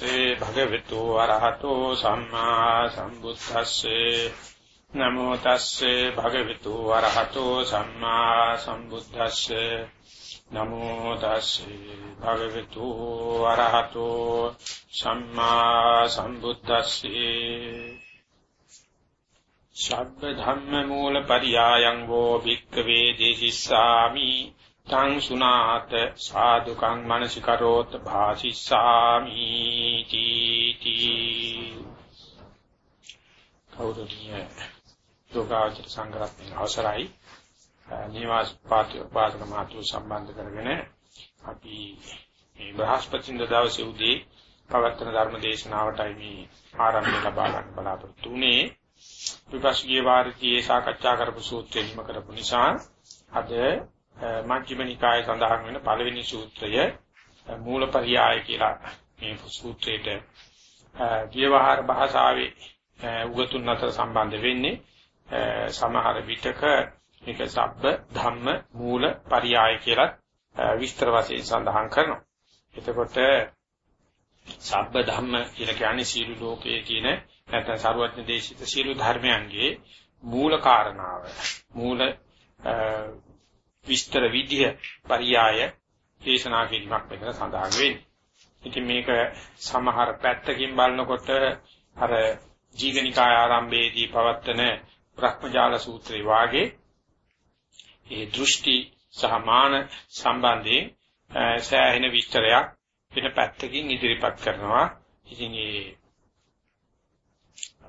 තස්සේ භගවතු වරහතෝ සම්මා සම්බුද්දස්සේ. නමෝ තස්සේ භගවතු වරහතෝ සම්මා සම්බුද්දස්සේ. නමෝ තස්සේ භගවතු වරහතෝ සම්මා සම්බුද්දස්සේ. ශබ්ද ධම්ම මූල පරියායං වෝ භික්ඛවේ දේශිස්සාමි. තං සුනාත සාදුකං මනසිකරෝත් භාසිස්සාමි තීති. කෞරණීය යෝගාචර සංග්‍රහයෙන් අවසරයි? නිවාස පාත්‍ය පාදක මාතු සම්බන්ධ කරගෙන අපි මේ බ්‍රහස්පතින්ද දවසේ උදේ පවත්වන ධර්ම දේශනාවටයි මේ ආරම්භය ලබා ගන්න බලාපොරොත්තු වෙන්නේ විපස්සී වාරිතියේ සාකච්ඡා කරපු සූත්‍රය නිම කරපු නිසා අද මජ්ක්‍ධිම නිකායේ සඳහන් වෙන පළවෙනි සූත්‍රය මූලපරියාය කියලා මේ සූත්‍රයේට ව්‍යවහාර භාෂාවේ උගතුන් අතර සම්බන්ධ වෙන්නේ සමහර විටක මේක සබ්බ ධම්ම මූල පරියාය කියලා විස්තර වශයෙන් සඳහන් කරනවා. එතකොට සබ්බ ධම්ම කියලා කියන්නේ සීල ලෝකයේ තියෙන නැත්නම් සරුවත්න දේශිත සීල ධර්මයන්ගේ මූල කාරණාව. මූල විස්තර විදිය පරියාය දේශනා කිරීමක් වෙන සඳහන් වෙන්නේ. ඉතින් මේක සමහර පැත්තකින් බලනකොට අර ජීවනිකාය ආරම්භයේදී පවත්තන බ්‍රහ්මජාල සූත්‍රේ වාගේ ඒ දෘෂ්ටි සහ මාන සම්බන්ධයෙන් සෑහෙන විස්තරයක් වෙන පැත්තකින් ඉදිරිපත් කරනවා. ඉතින් මේ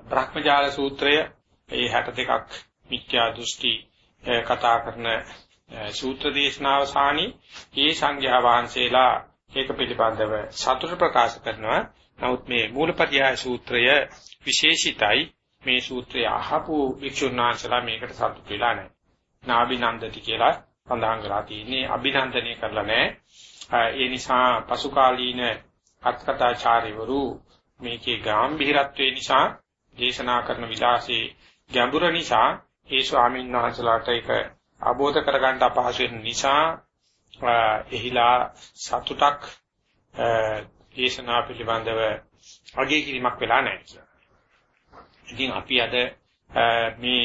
බ්‍රහ්මජාල සූත්‍රය ඒ 62ක් මිත්‍යා දෘෂ්ටි කතා කරන සූත්‍ර දේශනාව සානි ඒ සංඝයා වහන්සේලා ඒක පිළිබඳව සතුට ප්‍රකාශ කරනවා. නමුත් මේ මූලපරියාය සූත්‍රය විශේෂිතයි. මේ සූත්‍රය අහපු වික්ෂුන් වහන්සේලා මේකට සතුට වෙලා නැහැ. නාබිනන්දති කියලා සඳහන් කරලා තියෙන්නේ අභිනන්දනය කරලා නැහැ. ඒ නිසා පසුකාලීන අත්කතාචාර්යවරු මේකේ ගැඹිරත්වය නිසා දේශනා කරන විලාසයේ ගැඹුර නිසා ඒ ස්වාමීන් වහන්සේලාට ඒක අවබෝධ කරගන්න අපහසු වෙන නිසා එහිලා සතුටක් දේශනා පිළිබඳව අගය කිරීමක් වෙලා නැහැ කියලා. ඉතින් අපි අද මේ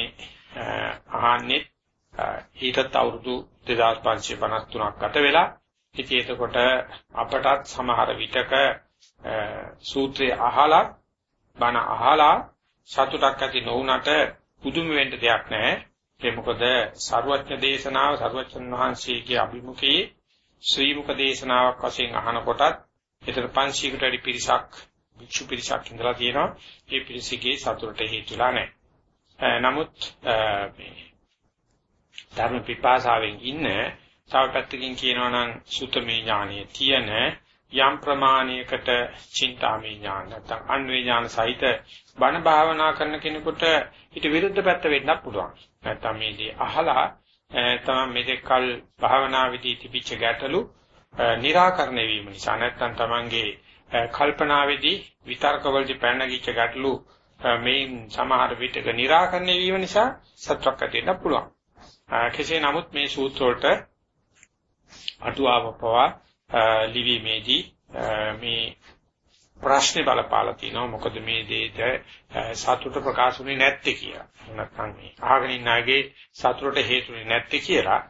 අහන්නේ ඊටත් අවුරුදු 2553ක් ගත වෙලා ඉතින් එතකොට අපටත් සමහර විටක සූත්‍රය අහලා බණ අහලා සතුටක් ඇති නොවුනට පුදුම වෙන්න දෙයක් නැහැ. ඒ මොකද සරුවච්ච දේශනාව සරුවච්චන් වහන්සේගේ අභිමුඛයේ ශ්‍රී මුඛ දේශනාවක් වශයෙන් අහනකොටත් ඒතර 500කට වැඩි පිරිසක් භික්ෂු පිරිසක් ඉඳලා තියෙනවා. ඒ පිරිසගේ සතුටට හේතුලා නැහැ. නමුත් මේ ධර්ම පිපාසාවෙන් ඉන්න තව පැත්තකින් කියනවා නම් සුතමේ ඥානයේ තියෙන යම් ප්‍රමාණයකට චින්තාමේ ඥාන නැත්නම් අන්වේ ඥාන සහිත බණ භාවනා කරන කෙනෙකුට ඊට විරුද්ධ පැත්ත වෙන්නත් පුළුවන්. නැත්නම් මේ දේ අහලා තමයි මෙතෙක් කල භාවනා විදී තිබිච්ච ගැටලු निराකරණය වීම නිසා නැත්නම් තමන්ගේ කල්පනාවේදී විතර්කවලදී පැනගිච්ච ගැටලු මේ සමහර විටක निराකරණය වීම නිසා සතුටක් ඇති වෙන්න පුළුවන්. කෙසේ නමුත් මේ සූත්‍ර වලට අටුවාවපවා ලිවීමේදී මේ ප්‍රශ්නේ බලපාලා තිනවා මොකද මේ දෙයට සතුට ප්‍රකාශුනේ නැත්තේ කියලා. නැත්නම් මේ අහගෙන ඉන්න අයගේ සතුටට හේතුනේ නැත්තේ කියලා.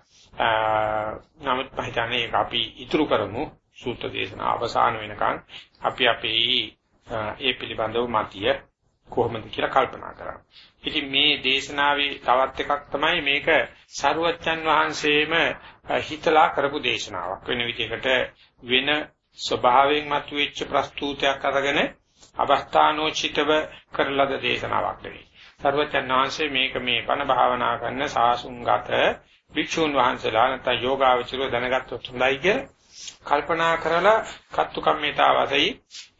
නමුත් මම හිතන්නේ ඒක අපි ඉතුරු කරමු සූත්‍ර දේශන අවසාන වෙනකන් අපි අපේ ඒ පිළිබඳව මතිය කොහොමද කියලා කල්පනා කරමු. ඉතින් මේ දේශනාවේ තවත් එකක් තමයි මේක සරුවච්චන් වහන්සේම හිතලා කරපු දේශනාවක් වෙන විදිහකට වෙන ස්වභාවයෙන් මතුවෙච්ච ප්‍රස්තුතයක් අරගෙන අවස්ථානෝචිතව කරලද දේශනාවක් නෙවෙයි. සර්වචන් වහන්සේ මේක මේ පණ භාවනා කරන සාසුංගත භික්ෂුන් වහන්සේලා නැත්නම් යෝගාවචරය දැනගත්තොත් හොඳයි කියලා කල්පනා කරලා කත්තු කම්මිතාවසයි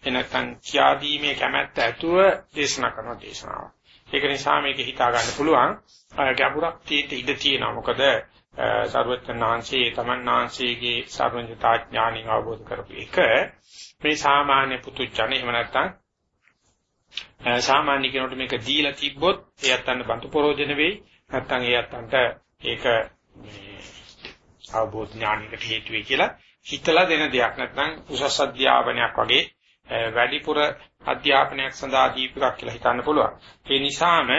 එනකන් කියාදීමේ කැමැත්ත ඇතුව දේශනා කරන දේශනාව. ඒක නිසා මේක හිතා ගන්න පුළුවන් ගැඹුරක් තියෙට ඉඩ තියෙනවා. මොකද සර්වඥාන්සේ තමන්නාන්සේගේ සර්වඥතා ඥාණින් අවබෝධ කරපු එක මේ සාමාන්‍ය පුතුජන එහෙම නැත්නම් සාමාන්‍ය කෙනෙකුට මේක දීලා තිබ්බොත් එයත් අන්න බඳු ප්‍රෝජන වෙයි. නැත්නම් එයත් අන්ට ඒක මේ අවබෝධ ඥානයකට හේතු වෙයි කියලා හිතලා දෙන දෙයක් නැත්නම් උසස් අධ්‍යාපනයක් වගේ වැඩිපුර අධ්‍යාපනයක් සඳහා දීපිකක් කියලා හිතන්න පුළුවන්. ඒ නිසාම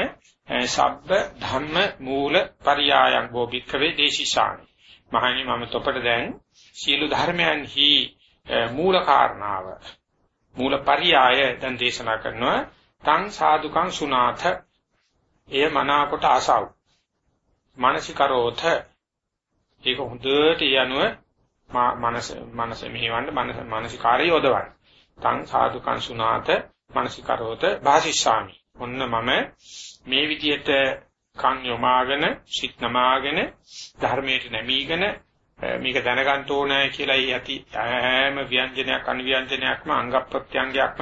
සබ්බ ධම්ම මූල පරියායන් බෝබික්කවේ දේශිසානි. මහණනි මම තොපට දැන් සියලු ධර්මයන්හි මූල කාරණාව මූල පරියාය දැන් දේශනා කරනවා. තං සාදුකං සුනාථ. එය මනාකොට ආසාව. මානසිකරෝධ ඒක හොඳට යනුව මනස මනස මෙහෙවන්න මනස මානසිකාරය යොදවන්න. තං සාදුකං සුනාත මානසිකරෝත. භාසිස්සාමි. ඔන්න මම මේ විදියට කන් යොමාගෙන සිත් නමාගෙන ධර්මයට නැමීගෙන මේක දැනගන්න ඕනේ කියලා යති හැම ව්‍යංජනයක් අනිව්‍යංජනයක්ම අංග ප්‍රත්‍යංගයක්ම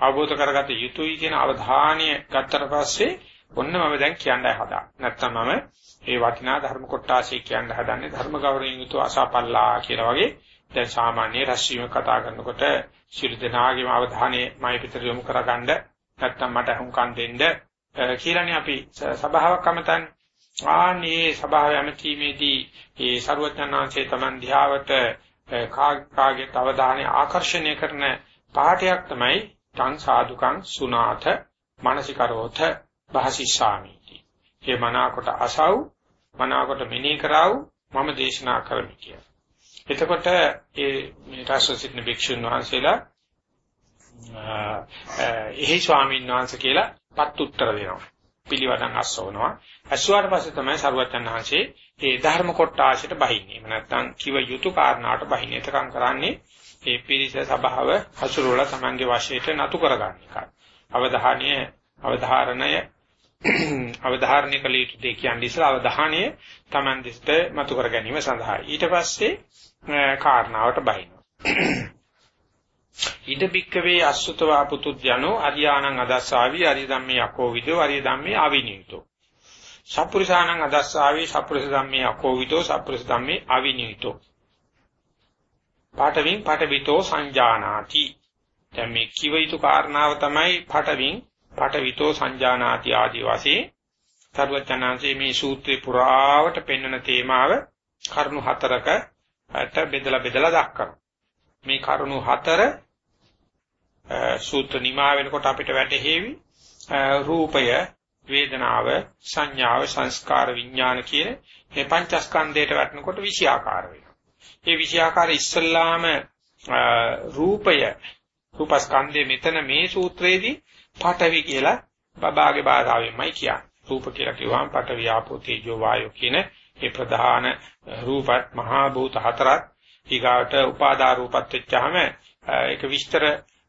අවබෝධ කරගත යුතුයි කියන අවධානය ගත්තට පස්සේ ඔන්න මම දැන් කියන්නයි හදා. නැත්තම් මම ඒ වටිනා ධර්ම කොටාසේ කියන්න හදන්නේ ධර්ම ගෞරවයෙන් යුතුව අසපල්ලා කියලා වගේ දැන් සාමාන්‍ය රැස්වීම කතා කරනකොට සියලු දෙනාගේම අවධානය මයි පිටර යොමු කරගන්න නැත්තම් මට හුම්කම් දෙන්න කියලානේ අපි සභාවක් අමතන්නේ. ආනේ සභාව යමීමේදී ඒ ਸਰුවචනාංශයේ Taman ධ්‍යාවට කාගේ අවධානය ආකර්ෂණය කරන පාඨයක් තමයි තං සාදුකං සුනාත මානසිකරෝධ භාසිස්සාමිති. ඒ මනාකොට අසව් මනාකොට මෙනෙහි කරව මම දේශනා කරමි කියලා. එතකොට ඒ මේ රාශසිටින භික්ෂුන් වහන්සේලා එහි ස්වාමීන් වහන්සේ කියලා පත් උත්තර දෙනවා. පිළිවදන් අස්සවනවා. ඇසුවාට පස්සේ තමයි සරුවචන් වහන්සේ මේ ධර්ම කොටාශයට බහින්නේ. එහෙම නැත්නම් කිව යුතු කාරණාවට බහින්නේ. එතකන් කරන්නේ මේ පිරිස සභාව හසුරුවලා Tamange වශයෙන් නතු කරගන්න එකයි. අවධානය අවධාරණය අවධාරණය කළ යුතු දෙය කියන්නේ ඉස්සලා අවධානය Taman දිස්ට මතු කර ගැනීම සඳහා. ඊට පස්සේ කාරණාවට බහිනවා. ඉද බික්කවේ අසුතවා පුතුජනෝ අරියාණං අදස්සාවි අරිය ධම්මේ අකෝවිදෝ අරිය ධම්මේ ආවිනීතෝ. සප්පුරිසාණං අදස්සාවි සප්පුරිස ධම්මේ අකෝවිදෝ සප්පුරිස ධම්මේ ආවිනීතෝ. පාඨවින් පාඨවිතෝ සංජානාති. දැන් මේ කිව යුතු කාරණාව තමයි පාඨවින් පාඨවිතෝ සංජානාති ආදී වශයෙන් තරුවචනාංශයේ මේ සූත්‍රේ පුරාවට පෙන්වන තේමාව කරුණු හතරක අට බෙදලා බෙදලා දක්වනවා. මේ කරුණු හතර සූත්‍ර නිමා වෙනකොට අපිට වැටහෙවි රූපය වේදනාව සංඥාව සංස්කාර විඥාන කියන මේ පංචස්කන්ධයට වැටෙනකොට විෂයාකාර වෙනවා. මේ විෂයාකාර ඉස්සල්ලාම රූපය රූපස්කන්ධය මෙතන මේ සූත්‍රයේදී පඨවි කියලා බබාගේ භාෂාවෙන්මයි කියන්නේ. රූප කියලා කිව්වම පඨවි ආපෝ තේජෝ වායෝ කියන ඒ ප්‍රධාන රූපත් මහා භූත හතරත් ඊගාට උපාදා රූපත් වෙච්චාම ඒක විස්තර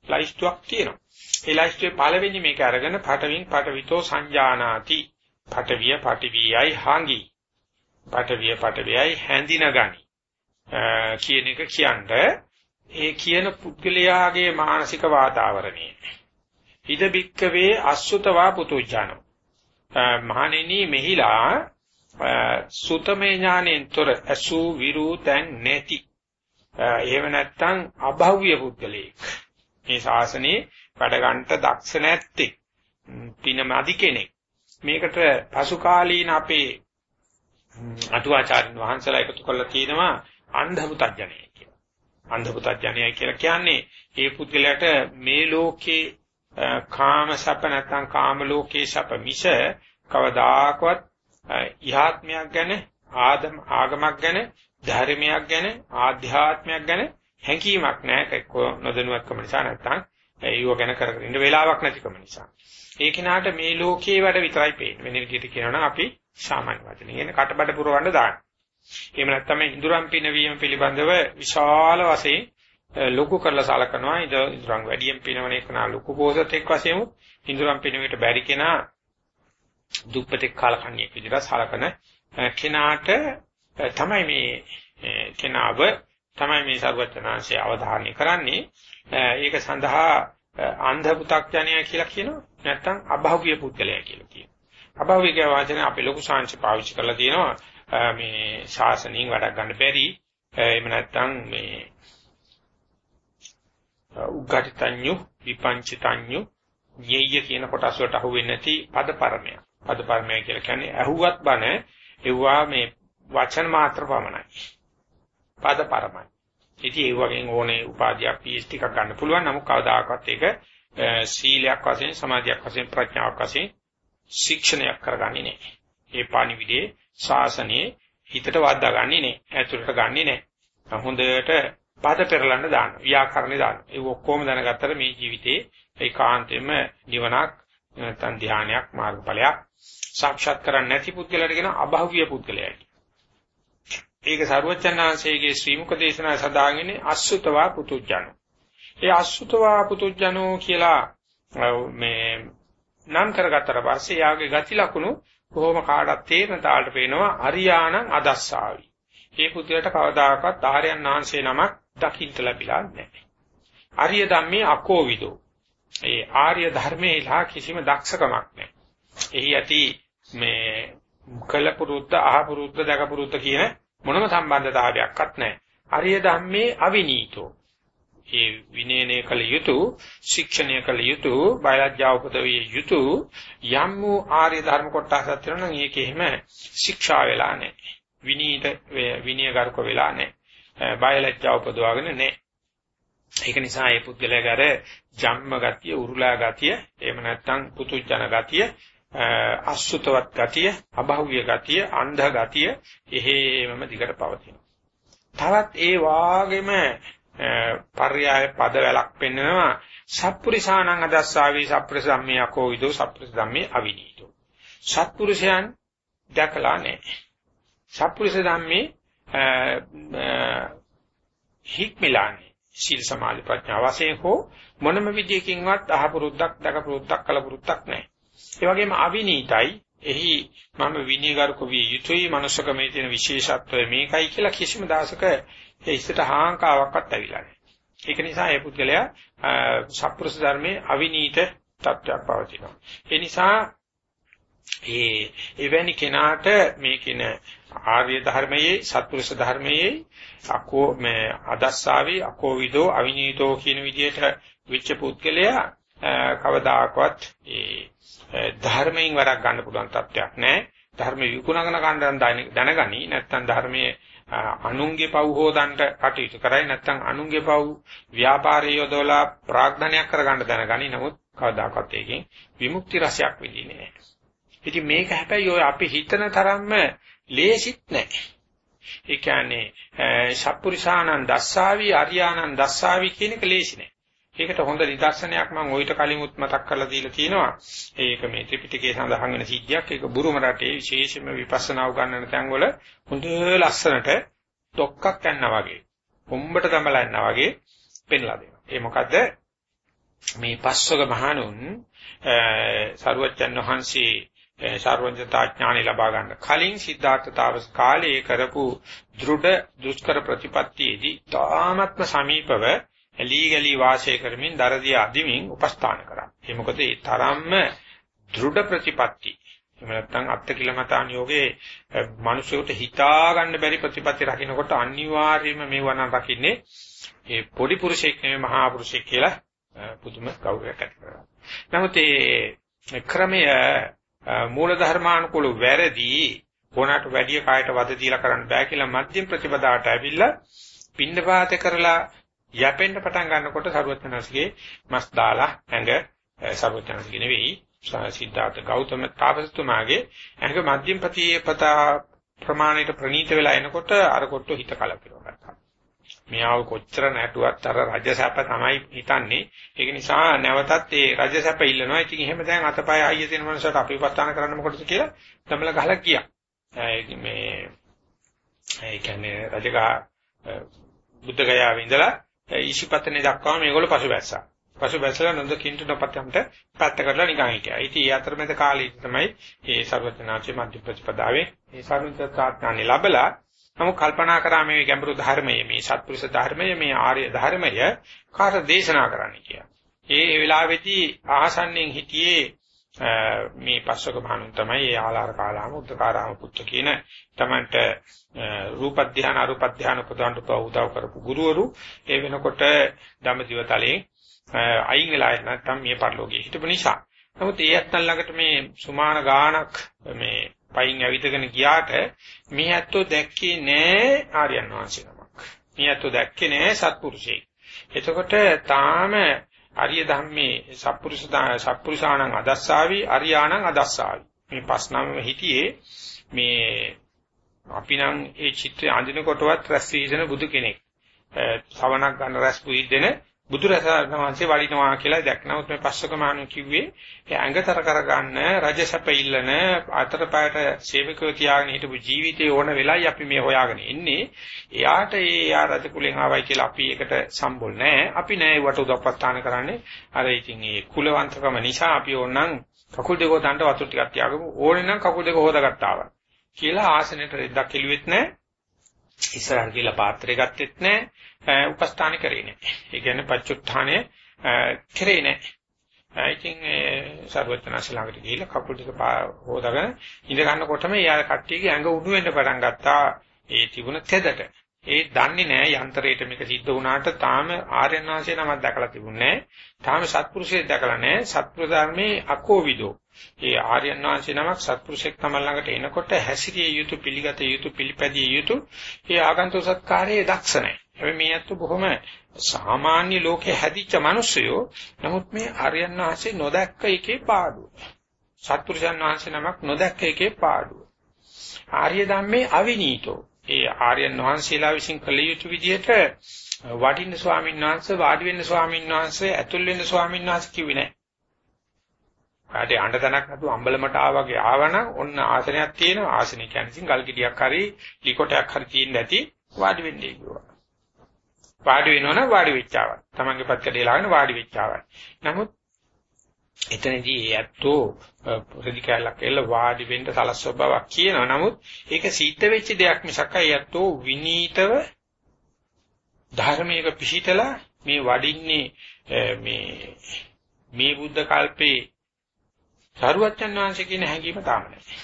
ලයිස්තුවක් තියෙනවා. ඒ ලයිස්තුවේ පළවෙනි මේක අරගෙන පටවින් පටවිතෝ සංජානාති. පටවිය පටවියයි හාඟි. පටවිය පටවියයි හැඳිනගනි. කියන එක කියන්නේ ඒ කියන පුද්ගලයාගේ මානසික වාතාවරණය. හිද බික්කවේ අසුතවා පුතුජානෝ. මහණෙනි මෙහිලා සුතමේ ඥානෙන් තොර අසු විරු තැන් නැති එහෙම නැත්නම් අභව්‍ය පුද්ගලෙක් මේ ශාසනයේ වැඩ ගන්නට දක්ෂ නැත්තේ පිනමදි කෙනෙක් මේකට පසු කාලීන අපේ අටුවාචාර්යන් වහන්සේලා එකතු කරලා තියෙනවා අන්ධපුතඥය කියලා. අන්ධපුතඥය කියලා කියන්නේ ඒ පුද්ගලයාට මේ ලෝකේ කාම සැප නැත්නම් කාම ලෝකේ සැප මිස කවදාකවත් ඉහාත්මයක් ගැන ආදම ආගමක් ගැන ධර්මයක් ගැන ආධ්‍යාත්මයක් ගැන හැඟීමක් නැහැ එක්ක නොදැනුවත්කම නිසා නැත්නම් ඒව ගැන කරගෙන ඉන්න වෙලාවක් නැතිකම නිසා. ඒ කෙනාට මේ ලෝකයේ වැඩ විතරයි පේන්නේ. වෙන විදිහට කියනවා නම් අපි සාමාන්‍ය වචනේ කියන කටබඩ පුරවන්න දාන්න. එහෙම නැත්නම් ඉඳුරම් පිනවීම පිළිබඳව විශාල වශයෙන් ලොකු කරලා සලකනවා. ඉඳුරම් වැඩියෙන් පිනවන එක නා ලොකු පොසතෙක් වශයෙන් ඉඳුරම් පිනවීමට බැරි කෙනා දුප්පතෙක් කාලකන්ණියෙක් විදිහට සලකන කෙනාට තමයි මේ කෙනාව තමයි මේ සර්වඥාන්සේ අවධාරණය කරන්නේ. ඒක සඳහා අන්ධ පු탁ඥය කියලා කියනවා. නැත්නම් අභෞවිය පුද්ගලයා කියලා කියනවා. අභෞවික වචනේ අපි ලොකු සංච පාවිච්චි කරලා තියෙනවා. මේ ශාසනයෙන් වැඩක් ගන්න බැරි. එහෙම නැත්නම් මේ උග්ගටිතඤ්ඤු විපංචිතඤ්ඤු ඤෙය්‍ය කියන කොටස් වලට අහු වෙන්නේ නැති පදපරමය. පදපරමය කියලා කියන්නේ අහුවත් බණ එවුවා මේ වචන මාත්‍ර පමණයි. පදපරමයි. ඉතින් ඒ වගේ ඕනේ උපාධියක් PhD එකක් ගන්න පුළුවන්. නමුත් කවදාකවත් ඒක සීලයක් වශයෙන් සමාධියක් වශයෙන් ප්‍රඥාවක් වශයෙන් ශික්ෂණයක් කරගන්නේ නැහැ. ඒ පාණිවිඩේ ශාසනයේ හිතට වද්දාගන්නේ නැහැ. ඇතුළට ගන්නෙ නැහැ. හොඳට පද පෙරලන්න දාන්න. ව්‍යාකරණේ දාන්න. ඒ ඔක්කොම දැනගත්තට මේ ජීවිතේ ඒකාන්තයෙන්ම නිවනක් නැත්නම් ධානයක් මාර්ගඵලයක් සාක්ෂාත් කරන්නේ නැති පුද්ගලයාට කියන අභෞවිය පුද්ගලයයි. ඒක සරුවචනාංශයේ ශ්‍රී මුක දේශනා සදාගන්නේ අසුතවා පුතුජනෝ. ඒ අසුතවා පුතුජනෝ කියලා මේ නම් කරගත්තට පස්සේ යාගේ ගති ලක්ෂණ කොහොම කාටත් තේරෙන තාලට පේනවා අරියාණං අදස්සාවි. මේ පුද්ගලයාට කවදාකවත් ආර්යයන් වහන්සේ නමක් දකින්න ලැබිලා නැහැ. ආර්ය ධම්මේ අකෝවිදෝ. ඒ ආර්ය ධර්මේලා කිසිම දක්ෂකමක් නැහැ. එහි ඇති මේ කල පුරුද්ද අහ පුරුද්ද දක පුරුද්ද කියන මොනම සම්බන්ධතාවයක්වත් නැහැ. ආර්ය ධම්මේ අවිනීතෝ. ඒ විනයනේ කළ යුතු ශික්ෂණය කළ යුතු බයලජ්ජා උපදවිය යුතු යම් වූ ආර්ය ධර්ම කොටසක් තියෙනවා නම් ඒකේ එහෙම ශික්ෂා වෙලා නැහැ. විනීත විනයගරුක වෙලා නැහැ. බයලජ්ජා උපදවාගෙන නැහැ. ඒක නිසා මේ පුද්ගලයාගේ අර ජම්ම ගතිය, උරුලා ගතිය, එහෙම නැත්නම් පුතුජන ගතිය, අසුතවත් ගතිය, අභෞවිය ගතිය, අන්ධ ගතිය එහෙමම දිගට පවතිනවා. තවත් ඒ වාගේම පර්යාය පද වැලක් පෙන්නනවා සත්පුරිසානං අදස්සාවි සප්පුරිස ධම්මේ අකෝ විදෝ සප්පුරිස ධම්මේ අවිනීතෝ. සත්පුරුෂයන් දැකලා නැහැ. සත්පුරුෂ ධම්මේ හික්මිලානේ සීල සමාධි ප්‍රඥා වශයෙන් හෝ මොනම විදියකින්වත් අහපුරුද්දක් දකපුරුද්දක් කලපුරුද්දක් නැහැ. ඒ වගේම අවිනීතයි එහි මම විනීගරුක විය යුතුයි මනුෂ්‍යකමේ තියෙන විශේෂත්වය මේකයි කියලා කිසිම දාසක ඒ ඉස්සට හාංකාවක්වත් ඇවිල්ලා නැහැ. ඒක නිසා ඒ පුද්ගලයා සත්පුරුෂ ධර්මයේ අවිනීත තත්ත්වයක් පවතිනවා. ඒ නිසා ඒ එවැනි කෙනාට මේ කින ආර්ය ධර්මයේ සත්පුරුෂ ධර්මයේ අකෝ මේ අදස්සාවේ අකෝවිදෝ අවිනීතෝ කියන විදිහට විච්ච පුද්ගලයා කවදාකවත් ඒ ධර්මයෙන් වරක් ගන්න පුළුවන් තත්ත්වයක් නැහැ. ධර්ම විකුණගෙන ගන්න දැනගනි නැත්නම් ධර්මයේ අනුන්ගේ පව් හොදන්න කටයුතු කරයි නැත්නම් අනුන්ගේ පව් ව්‍යාපාරය යොදවලා ප්‍රාග්ධනයක් කරගන්න දැනගනි නමුත් කවදාකවත් ඒකෙන් විමුක්ති රසයක් විඳින්නේ නැහැ. ඉතින් මේක හැබැයි ඔය අපි හිතන තරම්ම ලේසිත් නැහැ. ඒ කියන්නේ ශප්පුරිසානන් දස්සාවි අරියානන් දස්සාවි කියන එක ලේසි නෑ. ඒකට හොඳ නිදර්ශනයක් මම ඔయిత කලිමුත් මතක් කරලා දීලා තියෙනවා. ඒක මේ ත්‍රිපිටකයේ සඳහන් වෙන සිද්ධියක්. ඒක බුරුම රටේ විශේෂම විපස්සනා උගන්වන තැන්වල හොඳ ලස්සනට ඩොක්කක් යනවා වගේ. කොම්බට තමලා යනවා වගේ පෙන්ලා දෙනවා. ඒ මොකද මේ පස්වග මහණුන් සරුවච්චන් වහන්සේ සර්වඥතා ඥාණය ලබා ගන්න කලින් සිද්ධාර්ථ තාවස් කාලයේ කරපු දෘಢ දුෂ්කර ප්‍රතිපත්තියේදී තාමත්ම සමීපව ඇලී ගලී වාසය කරමින් දරදී අදිමින් උපස්ථාන කරා. ඒ මොකද ඒ තරම්ම දෘঢ় ප්‍රතිපatti. එහෙම නැත්නම් අත්තිකිලමතාන් යෝගේ මිනිසෙකුට හිතා ගන්න බැරි ප්‍රතිපatti රකින්නකොට අනිවාර්යයෙන්ම මේ වණන් රකින්නේ ඒ පොඩි පුරුෂයෙක් නෙමෙයි මහා පුරුෂයෙක් කියලා පුදුම ගෞරවයක් ඇති කරගන්නවා. නමුත් ඒ ක්‍රමය මූල ධර්මානුකූල වැරදි කොනට වැඩි කායට වද දීලා කරන්න බෑ කියලා මධ්‍යම ප්‍රතිපදාවට ඇවිල්ලා පින්නපාත කරලා යැපෙන්න පටන් ගන්නකොට සරුවචනස්ගේ මස් දාලා ඇඟ සරුවචනස්ගේ නෙවෙයි සිද්ධාර්ථ ගෞතම තාපසතුමාගේ ඇඟ මධ්‍යම ප්‍රතිපදා ප්‍රමාණයට ප්‍රනීත වෙලා එනකොට අර කොට්ටෝ හිත කලකිරව ගත්තා. මෙයාව කොච්චර නැටුවත් අර රජසැප තමයි හිතන්නේ. ඒක නිසා නැවතත් ඒ රජසැප ඉල්ලනවා. ඉතින් එහෙම දැන් අතපය ආයෙ තියෙන මනසට අපි උපස්ථාන කරන්න මොකටද කියලා තමල ගහලා ගියා. මේ ඒ කියන්නේ රජගහ බුද්ධ ගයාවේ ඉඳලා ඊශිපතනේ දක්වාම මේගොල්ලෝ පසුබැස්සා. පසුබැසලා නොදකින්ට නොපතන්ට පැත්ත කරලා නිකන් හිටියා. ඉතින් ඒ අතරමැද කාලේ තමයි මේ සර්වඥාචි මධ්‍ය ප්‍රතිපදාවේ මේ සර්වඥතාඥානෙ ලැබලා නමුත් කල්පනා කරා මේ ගැඹුරු ධර්මයේ මේ සත්පුරුෂ ධර්මයේ මේ ආර්ය ධර්මය කාට දේශනා කරන්න කියලා. ඒ වෙලාවේදී ආසන්නෙන් හිටියේ මේ පස්වක මහණුන් තමයි ඒ ආලාර කාලාම උද්දකාරාම පුත්‍ර කියන තමන්ට රූප ධාන අරූප ධාන උපදවන්න උදව් කරපු ගුරුවරු ඒ වෙනකොට ධම්මදිව තලේ අයින් වෙලා නැත්නම් මේ පරිලෝකයේ හිටපු නිසා. නමුත් ඒ ඇත්තන් ළඟට මේ සුමාන ගානක් මේ පයින් ඇවිදගෙන ගියාට මේ ඇත්තෝ දැක්කේ නෑ ආර්යයන් වහන්සේ නමක්. මේ ඇත්තෝ දැක්කේ නෑ සත්පුරුෂයෙක්. එතකොට තාම ආර්ය ධම්මේ සත්පුරුෂ සත්පුරුෂාණං අදස්සාවි ආර්යාණං අදස්සාවි. මේ පස් නම හිටියේ මේ අපි නම් ඒ චිත්‍රය අඳිනකොටවත් රැස් වීසන බුදු කෙනෙක්. ශවණක් ගන්න රැස් පුයිදෙන බුදුරජාණන් වහන්සේ වඩිනවා කියලා දැක්නවොත් මේ පස්සක මානු කිව්වේ ඒ ඇඟතර කරගන්න රජසැප ඉල්ලන අතරපයට සේවකව තියාගෙන හිටපු ජීවිතේ ඕන වෙලයි අපි මේ හොයාගෙන ඉන්නේ. එයාට ඒ යා රජ කුලෙන් ආවයි කියලා අපි ඒකට සම්බොල් නැහැ. අපි නෑ වට උදව්පත්තාන කරන්නේ. අර ඉතින් ඒ කුලවන්තකම නිසා අපි ඕනනම් කකුල් දෙක හොදන්න වතුර ටිකක් තියාගමු. ඕනේ නම් කකුල් දෙක හොදාගත්තා කියලා ආසනෙට රෙද්දක් කෙළුවෙත් නැහැ ඉස්සරහට කියලා පාත්‍රය ගත්තෙත් නැහැ උපස්ථාන කරේ නැහැ. ඒ කියන්නේ පච්චුත්ථානය කරේ නැහැ. ඉතින් සර්වඥාන්සේ ළඟට ගිහිල්ලා කකුල් දෙක හොදාගෙන ඉඳ ගන්නකොටම යාර කට්ටියගේ ඇඟ උණු වෙන්න පටන් ගත්තා. ඒ තිබුණ තෙදට. ඒ දන්නේ නැහැ යන්ත්‍රයට මේක සිද්ධ වුණාට තාම ආර්යයන් වහන්සේ නමක් දැකලා තිබුණේ නැහැ. තාම සත්පුරුෂයෙක් දැකලා නැහැ. සත්පුරුෂ ධර්මයේ අකෝවිදෝ ඒ ආර්යයන් වහන්සේ නමක් සත්පුරුෂෙක් තමයි ළඟට එනකොට හැසිරිය යුතු පිළිගත යුතු පිළිපැදිය යුතු ඒ ආගන්තුක සත්කාරයේ දක්ෂ නැහැ. හැබැයි මේ අත්තු බොහොම සාමාන්‍ය ලෝකේ හැදිච්ච මිනිස්සුયો. නමුත් මේ ආර්යයන් වහන්සේ නොදැක්ක එකේ පාඩුව. සත්පුරුෂයන් වහන්සේ නමක් නොදැක්ක එකේ පාඩුව. ආර්ය ධම්මේ අවිනීතෝ. ඒ ආර්යයන් වහන්සේලා විසින් කළ යුතු විදිහට වටින්න ස්වාමීන් වහන්සේ වාඩි වෙන්න ස්වාමීන් වහන්සේ ඇතුල් වෙන්න ස්වාමීන් වහන්සේ කිව්වේ නැහැ. කාටේ අඬ තනක් නැතුව අම්බලමට ආවගේ ආවනම් ඔන්න ආසනයක් තියෙනවා. ආසනය කියන්නේ ඉතින් ගල් ගෙඩියක් හරි ලිකොටයක් හරි තියෙන්න ඇති වාඩි වෙන්නේ කිව්වා වාඩි වෙනවනම් වාඩි වෙච්චාවක් තමන්ගේ පත්කඩේ ලාගෙන වාඩි වෙච්චාවක් නමුත් එතනදී ඒ ඇත්තෝ ප්‍රතිකාරයක් එල්ල වාඩි වෙන්න සලස්ව බවක් කියනවා නමුත් ඒක සීත වෙච්ච දෙයක් මිසක් ඒ ඇත්තෝ විනීතව ධර්මයක පිහිටලා මේ වඩින්නේ මේ මේ බුද්ධ කල්පේ සරුවච්චන් වහන්සේ කියන හැඟීම තාම නැහැ.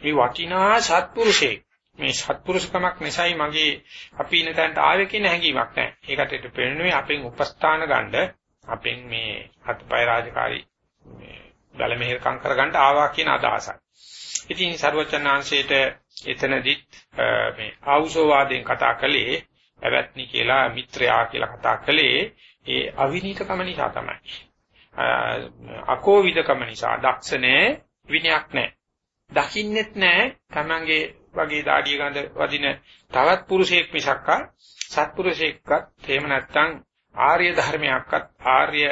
මේ වටිනා සත්පුරුෂයෙක් මේ සත්පුරුෂකමක් නිසායි මගේ අපි ඉන්න තැනට ආවේ කියන හැඟීමක් නැහැ. ඒකට පෙන්වන්නේ අපෙන් උපස්ථාන ගන්න අපෙන් මේ අත්පය රාජකාරී මේ බල මෙහෙරකම් කරගන්න ආවා කියන අදහසයි. ඉතින් සරුවච්චන් වහන්සේට එතනදිත් මේ ආවුසෝවාදයෙන් කතා කළේ පැවැත්නි කියලා මිත්‍රයා කියලා කතා කළේ ඒ අවිනීතකම නිසා තමයි. අකෝවිදකම නිසා දක්ෂ නැහැ විනයක් නැහැ. දකින්නෙත් නැහැ තමන්ගේ වගේ දාඩිය ගඳ වදින තවත් පුරුෂයෙක් මිසක්කා සත්පුරුෂයෙක්වත් එහෙම නැත්නම් ආර්ය ධර්මයක්වත් ආර්ය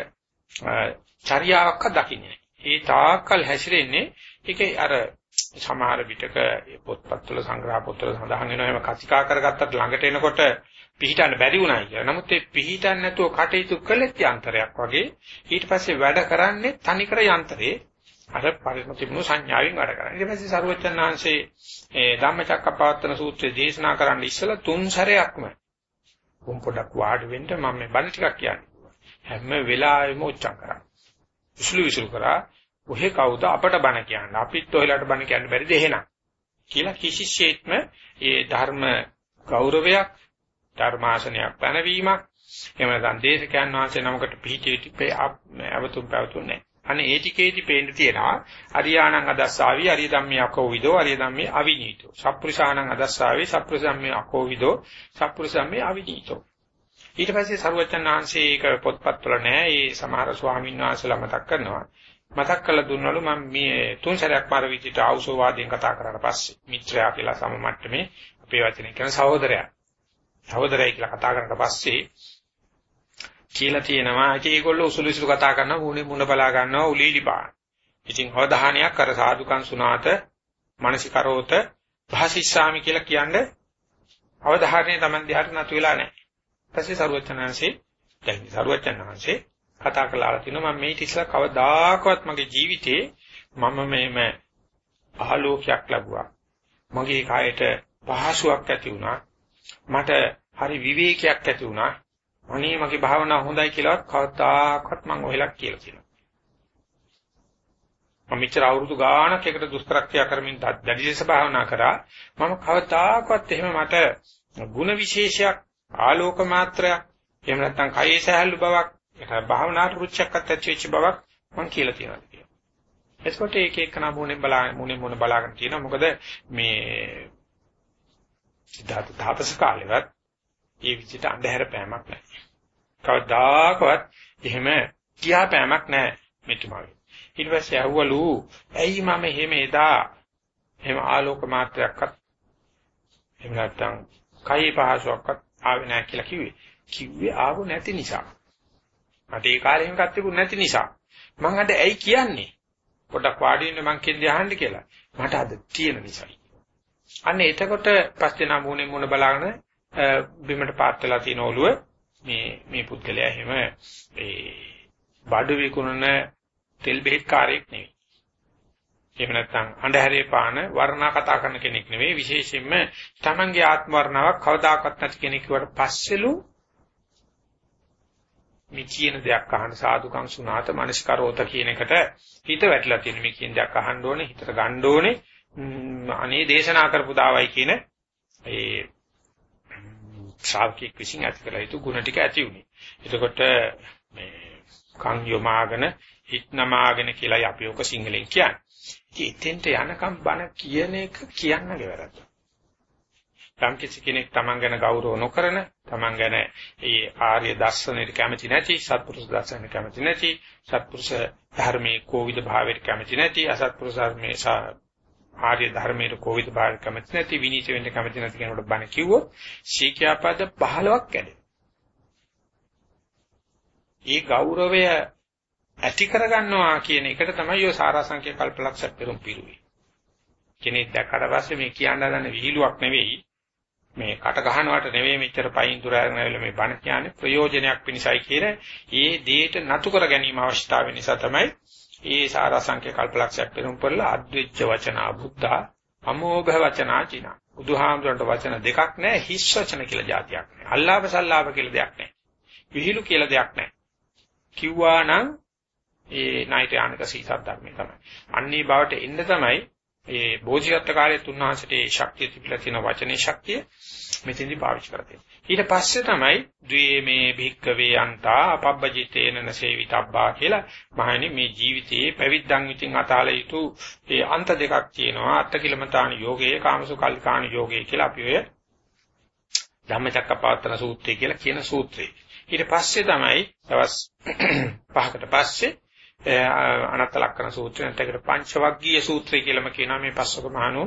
චර්යාවක්වත් දකින්නේ නැහැ. ඒ තාක්කල් හැසිරෙන්නේ ඒකේ අර සමහර විටක පොත්පත්වල සංග්‍රහ පොත්වල සඳහන් වෙනවා එහෙම කතිකා කරගත්තට ළඟට එනකොට පිහිටන්න බැරි වුණා කියලා. නමුත් ඒ පිහිටන්න නැතුව කටයුතු කළෙත් යන්ත්‍රයක් වගේ ඊට පස්සේ වැඩ කරන්නේ තනිකර යන්ත්‍රේ අර පරිණ තිබුණු සංඥාවෙන් වැඩ කරන්නේ. ඊට පස්සේ සරුවචන් ආංශේ ඒ ධම්මචක්කපවත්තන සූත්‍රයේ දේශනා කරන්න ඉස්සලා තුන් සැරයක්ම උන් පොඩක් වාඩි වෙන්න මම මේ බණ ටිකක් කියන්නේ. හැම වෙලාවෙම උච්චම් කරා. විසුළු විසුළු කරා ඔහෙ කවුද අපට බණ කියන්න. අපිත් ඔයලාට බණ කියන්න බැරිද එහෙනම්. කියලා කිසිසේත්ම ඒ ධර්ම ගෞරවයක් ධර්මාසනයක් පැනවීමක් එහෙම නැත්නම් දේශකයන් වහන්සේ නමකට පිහිටි අවතුම් පැවතුන්නේ අනේ ඒ ටිකේදී පේන්න තියෙනවා. අරියාණං අදස්සාවි අරිය ධම්මේ අකෝවිදෝ අරිය ධම්මේ අවිනීතෝ. සප්පුරිසාණං අදස්සාවි සප්පුරිස ධම්මේ අකෝවිදෝ සප්පුරිස ධම්මේ අවිනීතෝ. ඊට පස්සේ සරුවචන් වහන්සේ ඒක පොත්පත්වල නෑ. ඒ සමහර ස්වාමීන් වහන්සේලා මතක් කරනවා. මතක් කරලා දුන්නලු මම මේ තුන් සැරයක් මාර විදිහට ආවසෝ වාදයෙන් කතා කරාට පස්සේ. මිත්‍රයා කියලා සම මට්ටමේ අපේ වචනේ කියන සහෝදරයා. සහෝදරයි කියලා කතා කරලා පස්සේ කියලා තියෙනවා ඉතින් ඒගොල්ලෝ උසුළු උසුළු කතා කරනවා මුණේ මුණ බලා ගන්නවා උලීලි පාන. ඉතින් අවධානයක් අර සාදුකන් සුණාත මානසිකරෝත භාසිස්සාමි කියලා කියන්නේ අවධානය Taman දිහාට නතු වෙලා නැහැ. ඊපස්සේ සරුවචනංශේ දැන් සරුවචනංශේ කතා කළා තිනවා මම මේ ඉතිස්ලා කවදාකවත් මගේ ජීවිතේ මම මේම ආලෝකයක් ලැබුවා. මගේ කායට පහසුවක් ඇති වුණා. මට හරි විවේකයක් ඇති වුණා. අනේ මගේ භාවනාව හොඳයි කියලාවත් කවදාකවත් මම ඔහෙලක් කියලා කියනවා. මම මෙච්චර අවුරුදු ගාණක් එකට දුෂ්කර ක්‍රියා කරමින් දැඩි ලෙස භාවනා කරා. මම කවදාකවත් එහෙම මට ಗುಣ විශේෂයක් ආලෝක මාත්‍රයක් එහෙම නැත්නම් කයේ සහැල්ලු බවක් ඒක භාවනාට රුචියක්වත් ඇති වෙච්ච බවක් මම කියලා තියෙනවා කියලා. එතකොට ඒක එක්කන මොනේ බලා මොනේ මොන බලාගෙන තියෙනවා මොකද මේ සිද්ධාර්ථ තාපස කාලෙවත් ඒ විදිහට අන්ධහැර පෑමක් නැහැ. කවදාකවත් එහෙම කියා පෑමක් නැහැ මෙතුමාගේ. ඊට පස්සේ ඇහුවලු ඇයි මම එහෙම එදා එහෙම ආලෝක මාත්‍රයක්වත් එහෙම නැත්නම් කයි පහසුවක්වත් ආවේ නැහැ කියලා කිව්වේ. කිව්වේ ආවු නැති නිසා. මට ඒ කාලේ එහෙම කත්තිකුත් නැති නිසා. මං අද ඇයි කියන්නේ? පොඩක් වාඩි වෙන්න මං කියන්නේ අහන්න කියලා. මට අද තියෙන නිසායි. අන්න එතකොට පස් දෙනා මූණේ මූණ බලාගෙන බිමට පාත් වෙලා තියෙන ඔළුව. මේ මේ පුද්ගලයා එහෙම ඒ බඩු විකුණන තෙල් බෙහෙත් කාර්යයක් නෙවෙයි. එහෙම නැත්නම් අන්ධහැරේ පාන වර්ණා කතා කරන කෙනෙක් නෙවෙයි. විශේෂයෙන්ම තමන්ගේ ආත්ම වර්ණාවක් කවදාකවත් නැති කෙනෙක් වට පස්සෙලු මේ කියන දෙයක් අහන්න සාදුකම් සුණාත මනස්කරෝත කියන එකට හිත වැටලා තියෙන මේ කියන දෙයක් අහන්න ඕනේ හිතට ගන්න ඕනේ. අනේ දේශනා කරපු දාවයි කියන ඒ ශ්‍රාවකෙක් විසින් ඇති කළ යුතු ගුණ ටික ඇති වුණේ. එතකොට මේ කන් යොමාගෙන හිත නමාගෙන කියලායි අපි ඔක සිංහලෙන් කියන්නේ. ඉතින් එතෙන්ට යනකම් බණ කියන එක කියන්නගේ වැරද්ද. යම් කිසි කෙනෙක් Taman ගැන ගෞරව නොකරන, Taman ගැන ඒ ආර්ය දර්ශනයට කැමති නැති, සත්පුරුෂ දර්ශනයට කැමති නැති, සත්පුරුෂ ධර්මයේ කෝවිද භාවයට කැමති නැති, අසත්පුරුෂ ධර්මයේ ආර්ය ධර්මයේ කෝවිද භාවයට කැමති නැති, විනීත වෙන්න කැමති නැති කෙනෙකුට බණ කිව්වොත්, ශීක්‍යාපද 15ක් කැඩේ. ඒ ගෞරවය ඇති කරගන්නවා කියන එකට තමයි ඔය සාරාංශික කල්පලක්ෂ පෙරම් පිරුවේ. කෙනෙක් දැක්කට පස්සේ මේ කියන්න හදන විහිළුවක් නෙවෙයි මේ කට ගහනවට නෙවෙයි මෙච්චර පයින් දුර අරගෙන ආවිල්ලා මේ බණ කියන්නේ ප්‍රයෝජනයක් පිණිසයි කියන ඒ දේට නතු කර ගැනීම අවශ්‍යතාවය නිසා තමයි ඒ සාරාංශික කල්පලක්ෂයක් පෙරම් පෙරලා අද්විච්ච වචනා බුද්ධා අමෝඝ වචනා චින. බුදුහාමුදුරන්ට වචන දෙකක් නැහැ හිස් වචන කියලා જાතියක් නැහැ අල්ලාප සල්ලාප කියලා දෙයක් නැහැ විහිළු කියලා දෙයක් නැහැ කිව්වා නම් ඒ ණයට යානක සීසත් ධර්මයේ තමයි. අන්නේ බවට එන්න තමයි ඒ බෝධිසත්ව කාලයේ තුන්වහන්සේට ඒ ශක්තිය තිබිලා තියෙන වචනේ ශක්තිය මෙතෙන්දි පාවිච්චි කරතේ. ඊට පස්සේ තමයි ද්වේමේ භික්කවේ අන්තා අපබ්බජිතේන නසේවිතබ්බා කියලා මහණනි මේ ජීවිතයේ පැවිද්දන් විසින් අතාල යුතු ඒ අන්ත දෙකක් තියෙනවා. අත්තකිලමතාන යෝගයේ කාමසුකල්ලිකාන යෝගයේ කියලා අපි ඔය ධම්මචක්කපවත්තන සූත්‍රය කියලා කියන සූත්‍රය. ඊට පස්සේ තමයි දවස් පහකට පස්සේ අනත්ත ලක්කන සූත්‍රය නැත්නම් පංචවග්ගීය සූත්‍රය කියලාම කියනවා මේ පස්වක මහණු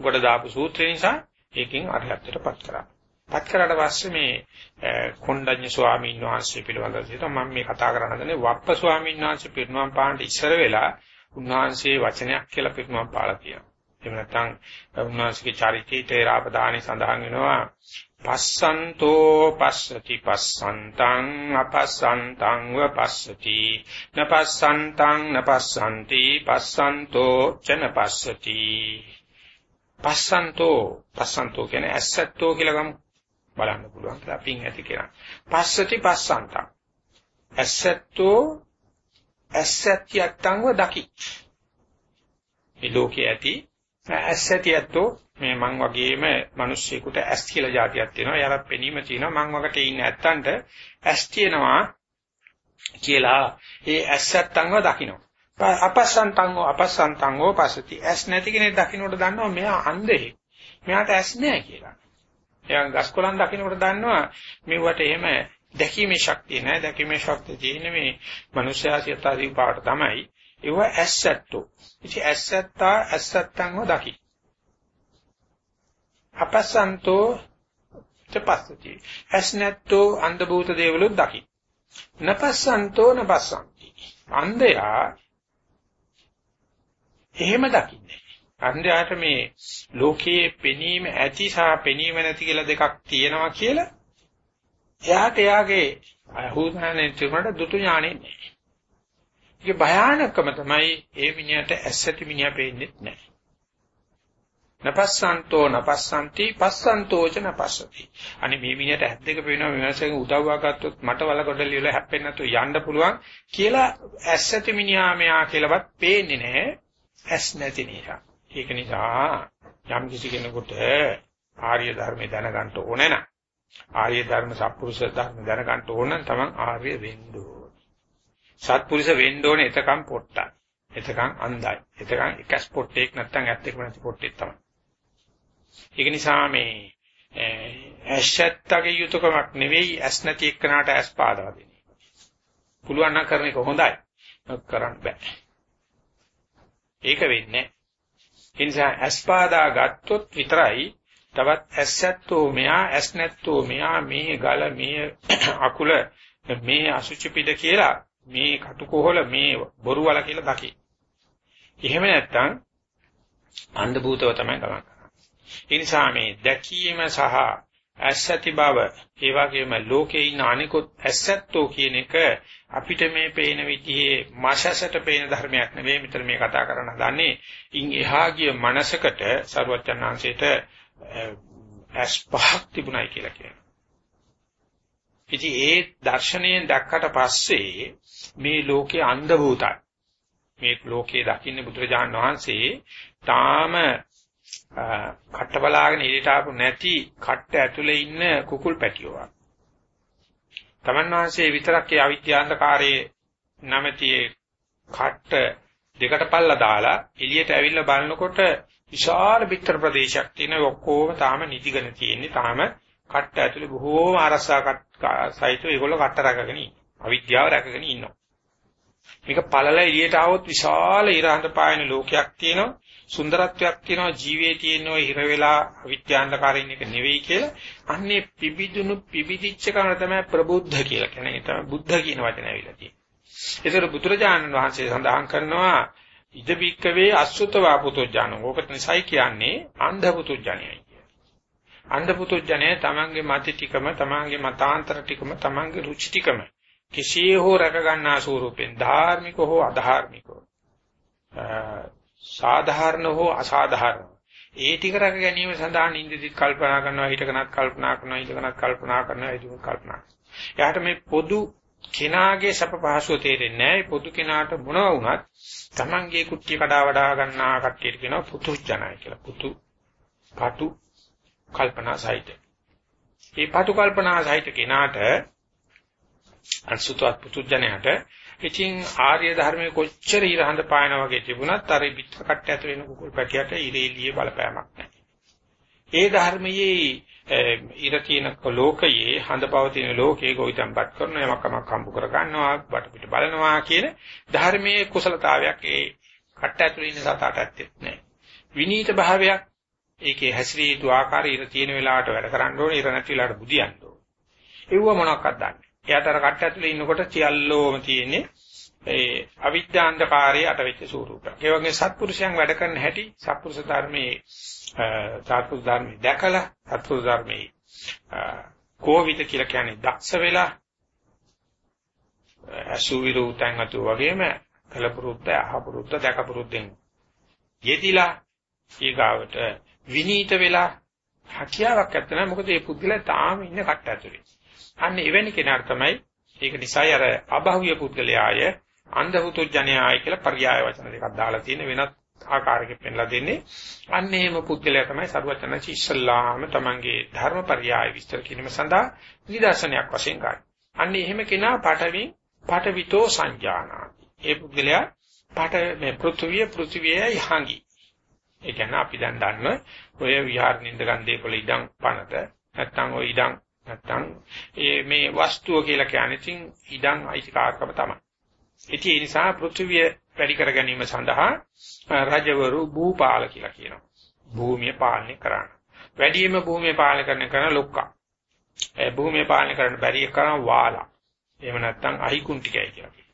ගොඩ දාපු සූත්‍රය නිසා ඒකෙන් අරහත්ත්වයටපත් කරා. පත් කරාට පස්සේ මේ කොණ්ඩඤ්ඤ ස්වාමීන් වහන්සේ පිළිබඳව හිතා මම මේ කතා කරන්න හදන්නේ වප්ප ස්වාමීන් වහන්සේ පිරිනුවම් පාන්න ඉස්සර වෙලා උන්වහන්සේ වචනයක් කියලා පිරිනුවම් පාලා කියනවා. එහෙම නැත්නම් උන්වහන්සේගේ චරිතයේ තේරාපදානි සඳහන් වෙනවා පස්සන්තෝ පස්සති පස්සන්තං අපස්සන්තං වපස්සති නපස්සන්තං නපස්සන්ති පස්සන්තෝ චන පස්සති පස්සන්තෝ පස්සන්තෝ කියන්නේ ඇසත්තෝ කියලා ගමු. බලන්න පුළුවන් කියලා පින් ඇති කියලා. පස්සති පස්සන්තං. ඇසත්තෝ ඇසත්‍යත්තංව දකි. මේ ලෝකයේ ඇති ඇසත්‍යත්තෝ මේ මං වගේම මිනිස්සෙකුට ඇස් කියලා જાතියක් තියෙනවා. යාර පෙනීම තියෙනවා. මං වගේ ඉන්න ඇත්තන්ට ඇස් තියෙනවා කියලා ඒ ඇස් ඇත්තන්ව දකින්න. අපස්සන්තංගෝ අපස්සන්තංගෝ පසති. ඇස් නැති කෙනෙක් දකින්නට දන්නවා මෙයා අන්ධෙක්. මෙයාට ඇස් නැහැ කියලා. එයා ගස්කොලන් දකින්නට දන්නවා මෙවට එහෙම දැකීමේ ශක්තිය නැහැ. දැකීමේ ශක්තිය තියෙන්නේ මේ මනුෂ්‍යයා සිතාදී පාට තමයි. ඒව ඇස්සැත්තෝ. ඉතින් ඇස්සැත්තා ඇස්සැත්තන්ව දකි. අපස්සන්තෝ චපස්සති ඇස් නැත්තෝ අන්ධ භූත දේවලුත් දකි නපස්සන්තෝ නපස්සන්ති අන්ධයා එහෙම දකින්නේ අන්ධයාට මේ ලෝකයේ පෙනීම ඇති සහ පෙනීම නැති කියලා දෙකක් තියෙනවා කියලා එයාට එයාගේ අහුදානේ තිබුණාට දුතු ඥානෙ නැහැ. ඒක භයානකම තමයි ඒ මිනිහට ඇස් ඇති මිනිහා පේන්නේ නැහැ. නපස්සන්තෝ නපස්සන්ති පස්සන්තෝච නපස්සති. අනේ මේ මිනිහට ඇස් දෙක පේනවා මෙවසෙන් උදව්වා ගත්තොත් මට වලකොඩලිය වල හැප්පෙන්නේ නැතුව යන්න පුළුවන් කියලා ඇස් ඇති මිනිහා මෙයා කියලාවත් පේන්නේ නැහැ. ඇස් නැති නිසා. ඒක නිසා යම් කිසි කෙනෙකුට ආර්ය ධර්මය දැනගන්න ඕනේ නම් ආර්ය ධර්ම සත්පුරුෂ ධර්ම දැනගන්න ඕන නම් තමන් ආර්ය වෙන්න ඕනේ. සත්පුරුෂ වෙන්න ඕනේ එතකම් පොට්ටක්. එතකම් අන්දයි. එතකම් එකස් පොට්ටෙක් නැත්තම් ඇත්තෙක් නැති පොට්ටෙක් තමයි. ඒක නිසා මේ ඇෂත්තගේ යුතුයකමක් නෙවෙයි ඇස් නැති එක්කනට ඇස් පාදවා දෙන එක. පුළුවන් නම් කරන එක හොඳයි. කරන්න බෑ. ඒක වෙන්නේ. ඒ නිසා ඇස් පාදා ගත්තොත් විතරයි තවත් ඇස්සැත්තෝ මෙයා ඇස් නැත්තෝ මෙයා මේ ගල මේ අකුල මේ අසුචි පිට කියලා මේ කටුකොහල මේ බොරු වල කියලා දකි. එහෙම නැත්නම් අන්ධ භූතව තමයි ගමන් කරන්නේ. ඒ නිසා මේ දැකීම සහ ඇස්සති බව ඒ වගේම ලෝකේ ඉන්න අනිකුත් ඇස්සත්තෝ කියන එක අපිට මේ පේන විදිහේ මාශසට පේන ධර්මයක් නෙවෙයි මෙතන මේ කතා කරන්න හදන්නේ. ඉන් එහා ගිය මනසකට සරුවචනාංශයට ඇස් පහක් තිබුණයි කියලා කියනවා. ඉතින් ඒ දර්ශනයෙන් දැක්කට පස්සේ මේ ලෝකේ අන්ධ භූතයි. මේ ලෝකේ දකින්නේ බුදුරජාණන් වහන්සේ තාම කට්ට බලාගෙන එළියට ආපු නැති කට්ට ඇතුලේ ඉන්න කුකුල් පැටියෝ. තමන් වහන්සේ විතරක් ඒ අවිද්‍යාන්තකාරයේ නැමැති කට්ට දෙකට පල්ලා දාලා එළියට ඇවිල්ලා බලනකොට විශාල පිටර ප්‍රදේශයක් තියෙන ඔක්කොම තාම නිදිගෙන තියෙන්නේ තාම කට්ට ඇතුලේ බොහෝම අරසා සහිතව ඒගොල්ලෝ කට්ට රැකගෙන ඉන්නවා අවිද්‍යාව රැකගෙන ඉන්නවා. මේක පළල එළියට આવොත් විශාල ඉරහඳ පායන ලෝකයක් තියෙනවා සුන්දරත්වයක් තියෙනවා ජීවේ තියෙනවා හිර වෙලා අවිද්‍යාන්තකාරින් එක නෙවෙයි කියලා. අන්නේ පිබිදුණු පිබිදිච්ච කම තමයි ප්‍රබුද්ධ කියලා කියන්නේ. ඒ තමයි බුද්ධ කියන වචනේ ඇවිල්ලා තියෙන්නේ. ඒතර බුදුරජාණන් වහන්සේ සඳහන් කරනවා ඉද බික්කවේ අසුතවා පුතුජානෝ. ඕක නිසයි කියන්නේ අන්ධ පුතුජානයයි කියන්නේ. අන්ධ පුතුජානය තමන්ගේ මත ටිකම, තමන්ගේ මතාන්තර ටිකම, තමන්ගේ රුචි ටිකම. කිසිය හෝ රැක ගන්නා ස්වරූපෙන් ධාර්මික හෝ අධාර්මික සාධාරණ හෝ අසාධාරණ ඒ ටික රැක ගැනීම සඳහා නින්දිදිත් කල්පනා කරනවා හිතකනත් කල්පනා කරනවා හිතකනත් කල්පනා කරනවා ඒක කල්පනා. එයාට මේ පොදු කෙනාගේ සැප පහසුව තේරෙන්නේ නැහැ. පොදු කෙනාට මොනවා වුණත් Tamange කුට්ටිය කඩා වඩා ගන්නා කට්ටියට කියනවා පුතුජනයි කියලා. පුතු පටු කල්පනා සහිත. මේ පටු කල්පනා සහිත කෙනාට අසුතවත් පුතුජනයට ඉතින් ආර්ය ධර්මයේ කොච්චර ඉරහඳ පායන වගේ තිබුණත් අර පිටර කට්ට ඇතුලේ ඉන්න කුකුල් පැටියට ඉරේලියේ බලපෑමක් නැහැ. ඒ ධර්මයේ ඉර තියෙන ලෝකයේ හඳපවතින ලෝකයේ ගොවිතැන්පත් කරන යමකමක් හම්බ කර ගන්නවා වටපිට බලනවා කියන ධර්මයේ කුසලතාවයක් ඒ කට්ට ඇතුළේ ඉන්න සතාට ඇත්තේ නැහැ. විනීත භාවයක් ඒකේ හැසිරිය යුතු ආකාරය ඉර තියෙන වෙලාවට වැඩ කරන්න ඕනේ ඉර නැති වෙලාවට බුදියන්න ඕනේ. ඒව මොනක්වත් දන්නේ. එයාට අර කට්ට ඇතුළේ ඉන්නකොට සියල්ලෝම තියෙන්නේ ඒ අවිද්‍යාන්තකාරයේ අටවෙච්ච ස්වරූපයක්. ඒ වගේ සත්පුරුෂයන් වැඩ කරන හැටි සත්පුරුෂ ධර්මයේ සත්පුරුෂ ධර්මයේ දැකලා සත්පුරුෂ ධර්මයේ කෝවිද කියලා කියන්නේ දක්ෂ වෙලා අසුවිරු උතන් අතු වගේම කලපුරුද්ද අහපුරුද්ද දැකපුරුද්දෙන් යෙදිලා ඊගාවට විනීත වෙලා හැකියාවක් නැත්නම් මොකද මේ පුද්ගලයා තාම ඉන්න කට්ට ඇතුලේ. අන්න එවැනි කෙනාට තමයි ඒක නිසායි අර අභෞවිය පුද්ගලයාය අන්ධහුතුජනයාය කියලා පర్యాయ වචන දෙකක් දාලා තියෙන වෙනත් ආකාරයකින් පෙන්ලා දෙන්නේ. අන්න එහෙම පුද්ගලයා තමයි සරුවචනචි ඉස්සල්ලාම තමන්ගේ ධර්ම පర్యాయ විස්තර කිරීම සඳහා නිදර්ශනයක් වශයෙන් ගන්න. අන්න එහෙම කෙනා පාඨවින් පාඨවිතෝ සංජානාති. ඒ පුද්ගලයා පාඨ මේ පෘථුවිය පෘථුවියයි හංගි. ඒ කියන්නේ අපි දැන් දන්න ඔය විහාර නින්ද ගන්දේ කොළ ඉඳන් පනත නැත්තම් ඔය ඉඳන් නැත්තම් මේ වස්තුව කියලා කියන්නේ ඉතින් ඉඩම් අයිතිකාරකම තමයි. ඉතින් ඒ නිසා පෘථුවිය වැඩි කර ගැනීම සඳහා රජවරු භූපාල කියලා කියනවා. භූමිය පාලනය කරන්න. වැඩිම භූමිය පාලනය කරන කරන ලොක්කා. ඒ භූමිය පාලනය කරන්න බැරි කරන වාලා. එහෙම නැත්නම් අහිකුන්ටිකයි කියලා කියනවා.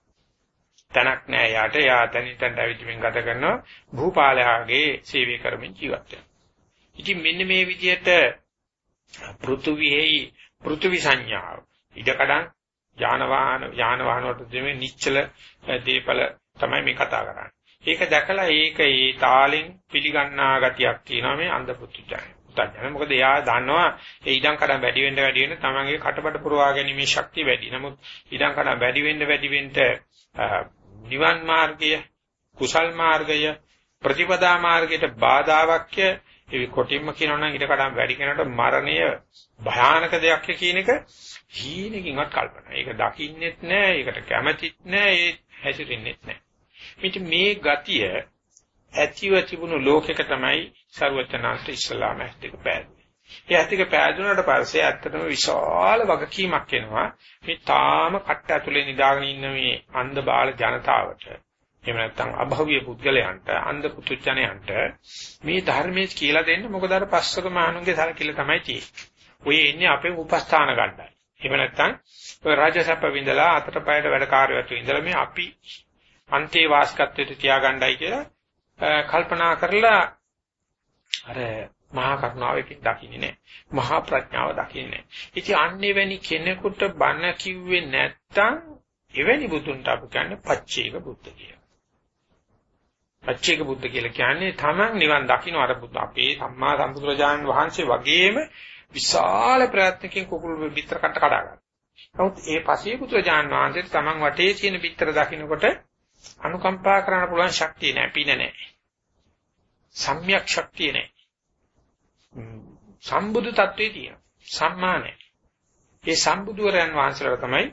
තනක් නෑ යාට යා තනින් තනට ඇවිදින්මින් ගත කරනවා භූපාලයාගේ සේවය කරමින් ජීවත් වෙනවා. ඉතින් මෙන්න මේ විදිහට පෘථුවිෙහි පෘථුවි සංඥාව ඉඩකඩම් යාන වාහන යාන වාහන වලට දෙමේ නිශ්චල දීපල තමයි මේ කතා කරන්නේ. ඒක දැකලා ඒක ඒ තාලෙන් පිළිගන්නා ගතියක් තියෙනවා මේ අන්ධ පුත්‍රයන්. පුත්‍රයන්. මොකද එයා දන්නවා ඒ ඉඩම් කඩම් වැඩි වෙන්න වැඩි වෙන්න තමන්ගේ කටබඩ පුරවා ගැනීමේ ශක්තිය වැඩි. නමුත් ඉඩම් කඩම් වැඩි වෙන්න වැඩි වෙන්න නිවන් මාර්ගය, කුසල් මාර්ගය, ප්‍රතිපදා මාර්ගයට බාධාවක් ඒ කොටින්ම කියනවනම් ඊට කඩම් වැඩි කෙනාට මරණය භයානක දෙයක් කියන එක හීනකින්වත් කල්පනා. ඒක දකින්නෙත් නෑ, ඒකට කැමතිත් නෑ, ඒ හැසිරෙන්නෙත් නෑ. මෙන්න මේ ගතිය ඇතිව තිබුණු ලෝකෙක තමයි ਸਰවචනාන්ත ඉස්ලාම ඇත්තක පෑදුනේ. ඒ ඇත්තක පෑදුනට පස්සේ ඇත්තටම විශාල වගකීමක් එනවා මේ තාම කට්ට ඇතුලේ නිදාගෙන ඉන්න මේ අන්ධ බාල ජනතාවට එහෙම නැත්නම් අභව්‍ය පුද්ගලයන්ට අන්ධ පුතුචණයන්ට මේ ධර්මයේ කියලා දෙන්න මොකද අර පස්සක මහණුන්ගේ සරකිල්ල තමයි තියෙන්නේ. ඔය ඉන්නේ අපේ උපස්ථාන ගන්නයි. එහෙම නැත්නම් ඔය රාජසප්ප විඳලා අතට පයට වැඩ කාර්යවත් විඳලා මේ අපි අන්තේ වාස්කත්වයට තියාගන්නයි කියලා කල්පනා කරලා අර මහා කරුණාවකින් දකින්නේ නැහැ. මහා ප්‍රඥාව දකින්නේ නැහැ. ඉතින් අන්නේ වැනි කෙනෙකුට බණ කිව්වේ නැත්තම් එවැනි බුදුන්ට අපි කියන්නේ පච්චේක බුද්ධ කියලා. පච්චේක බුද්ධ කියලා කියන්නේ තමන් නිවන් දකින්න අර බුද්ධ අපේ සම්මා සම්බුදුරජාණන් වහන්සේ වගේම විශාල ප්‍රයත්නකින් කුකුල් පිටර කට කඩා ගන්න. නමුත් ඒ පසේ පුදුරජාණන් වහන්සේ තමන් වටේ තියෙන පිටර දකින්නකොට අනුකම්පා කරන්න පුළුවන් ශක්තිය නැහැ පින නැහැ. සම්‍යක් ශක්තිය නැහැ. සම්බුදු තත්වයේ තියෙන සම්මා නැහැ. ඒ සම්බුදුවරයන් වහන්සේලා තමයි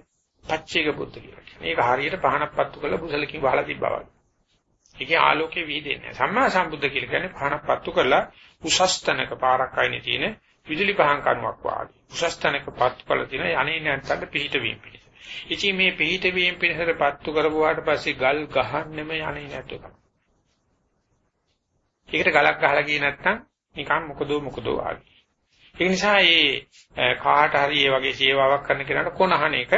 පච්චේක බුද්ධ කියලා කියන්නේ. ඒක හරියට පහනක් පත්තු කරලා බුසලකින් වහලා තිබ්බා වගේ. ඒකේ ආලෝකේ විහිදෙන්නේ. සම්මා සම්බුද්ධ කියලා කියන්නේ පහනක් පත්තු කරලා උසස්තනක පාරක් අයිනේ තියෙන විදුලි පහන් කණුවක් වාගේ. උසස්තනක පත්තු කරලා තියෙන යන්නේ නැත්තඳ පිහිට වීම පිණිස. ඉතින් මේ පිහිට වීම පිණිසට පත්තු කරපුවාට පස්සේ ගල් ගහන්නෙම යන්නේ නැතුව. ඒකට ගලක් ගහලා ගියේ නැත්තම් නිකන් මොකදෝ මොකදෝ වාගේ. ඒ නිසා මේ කාට හරි මේ වගේ සේවාවක් කරන කෙනාට කොනහන එක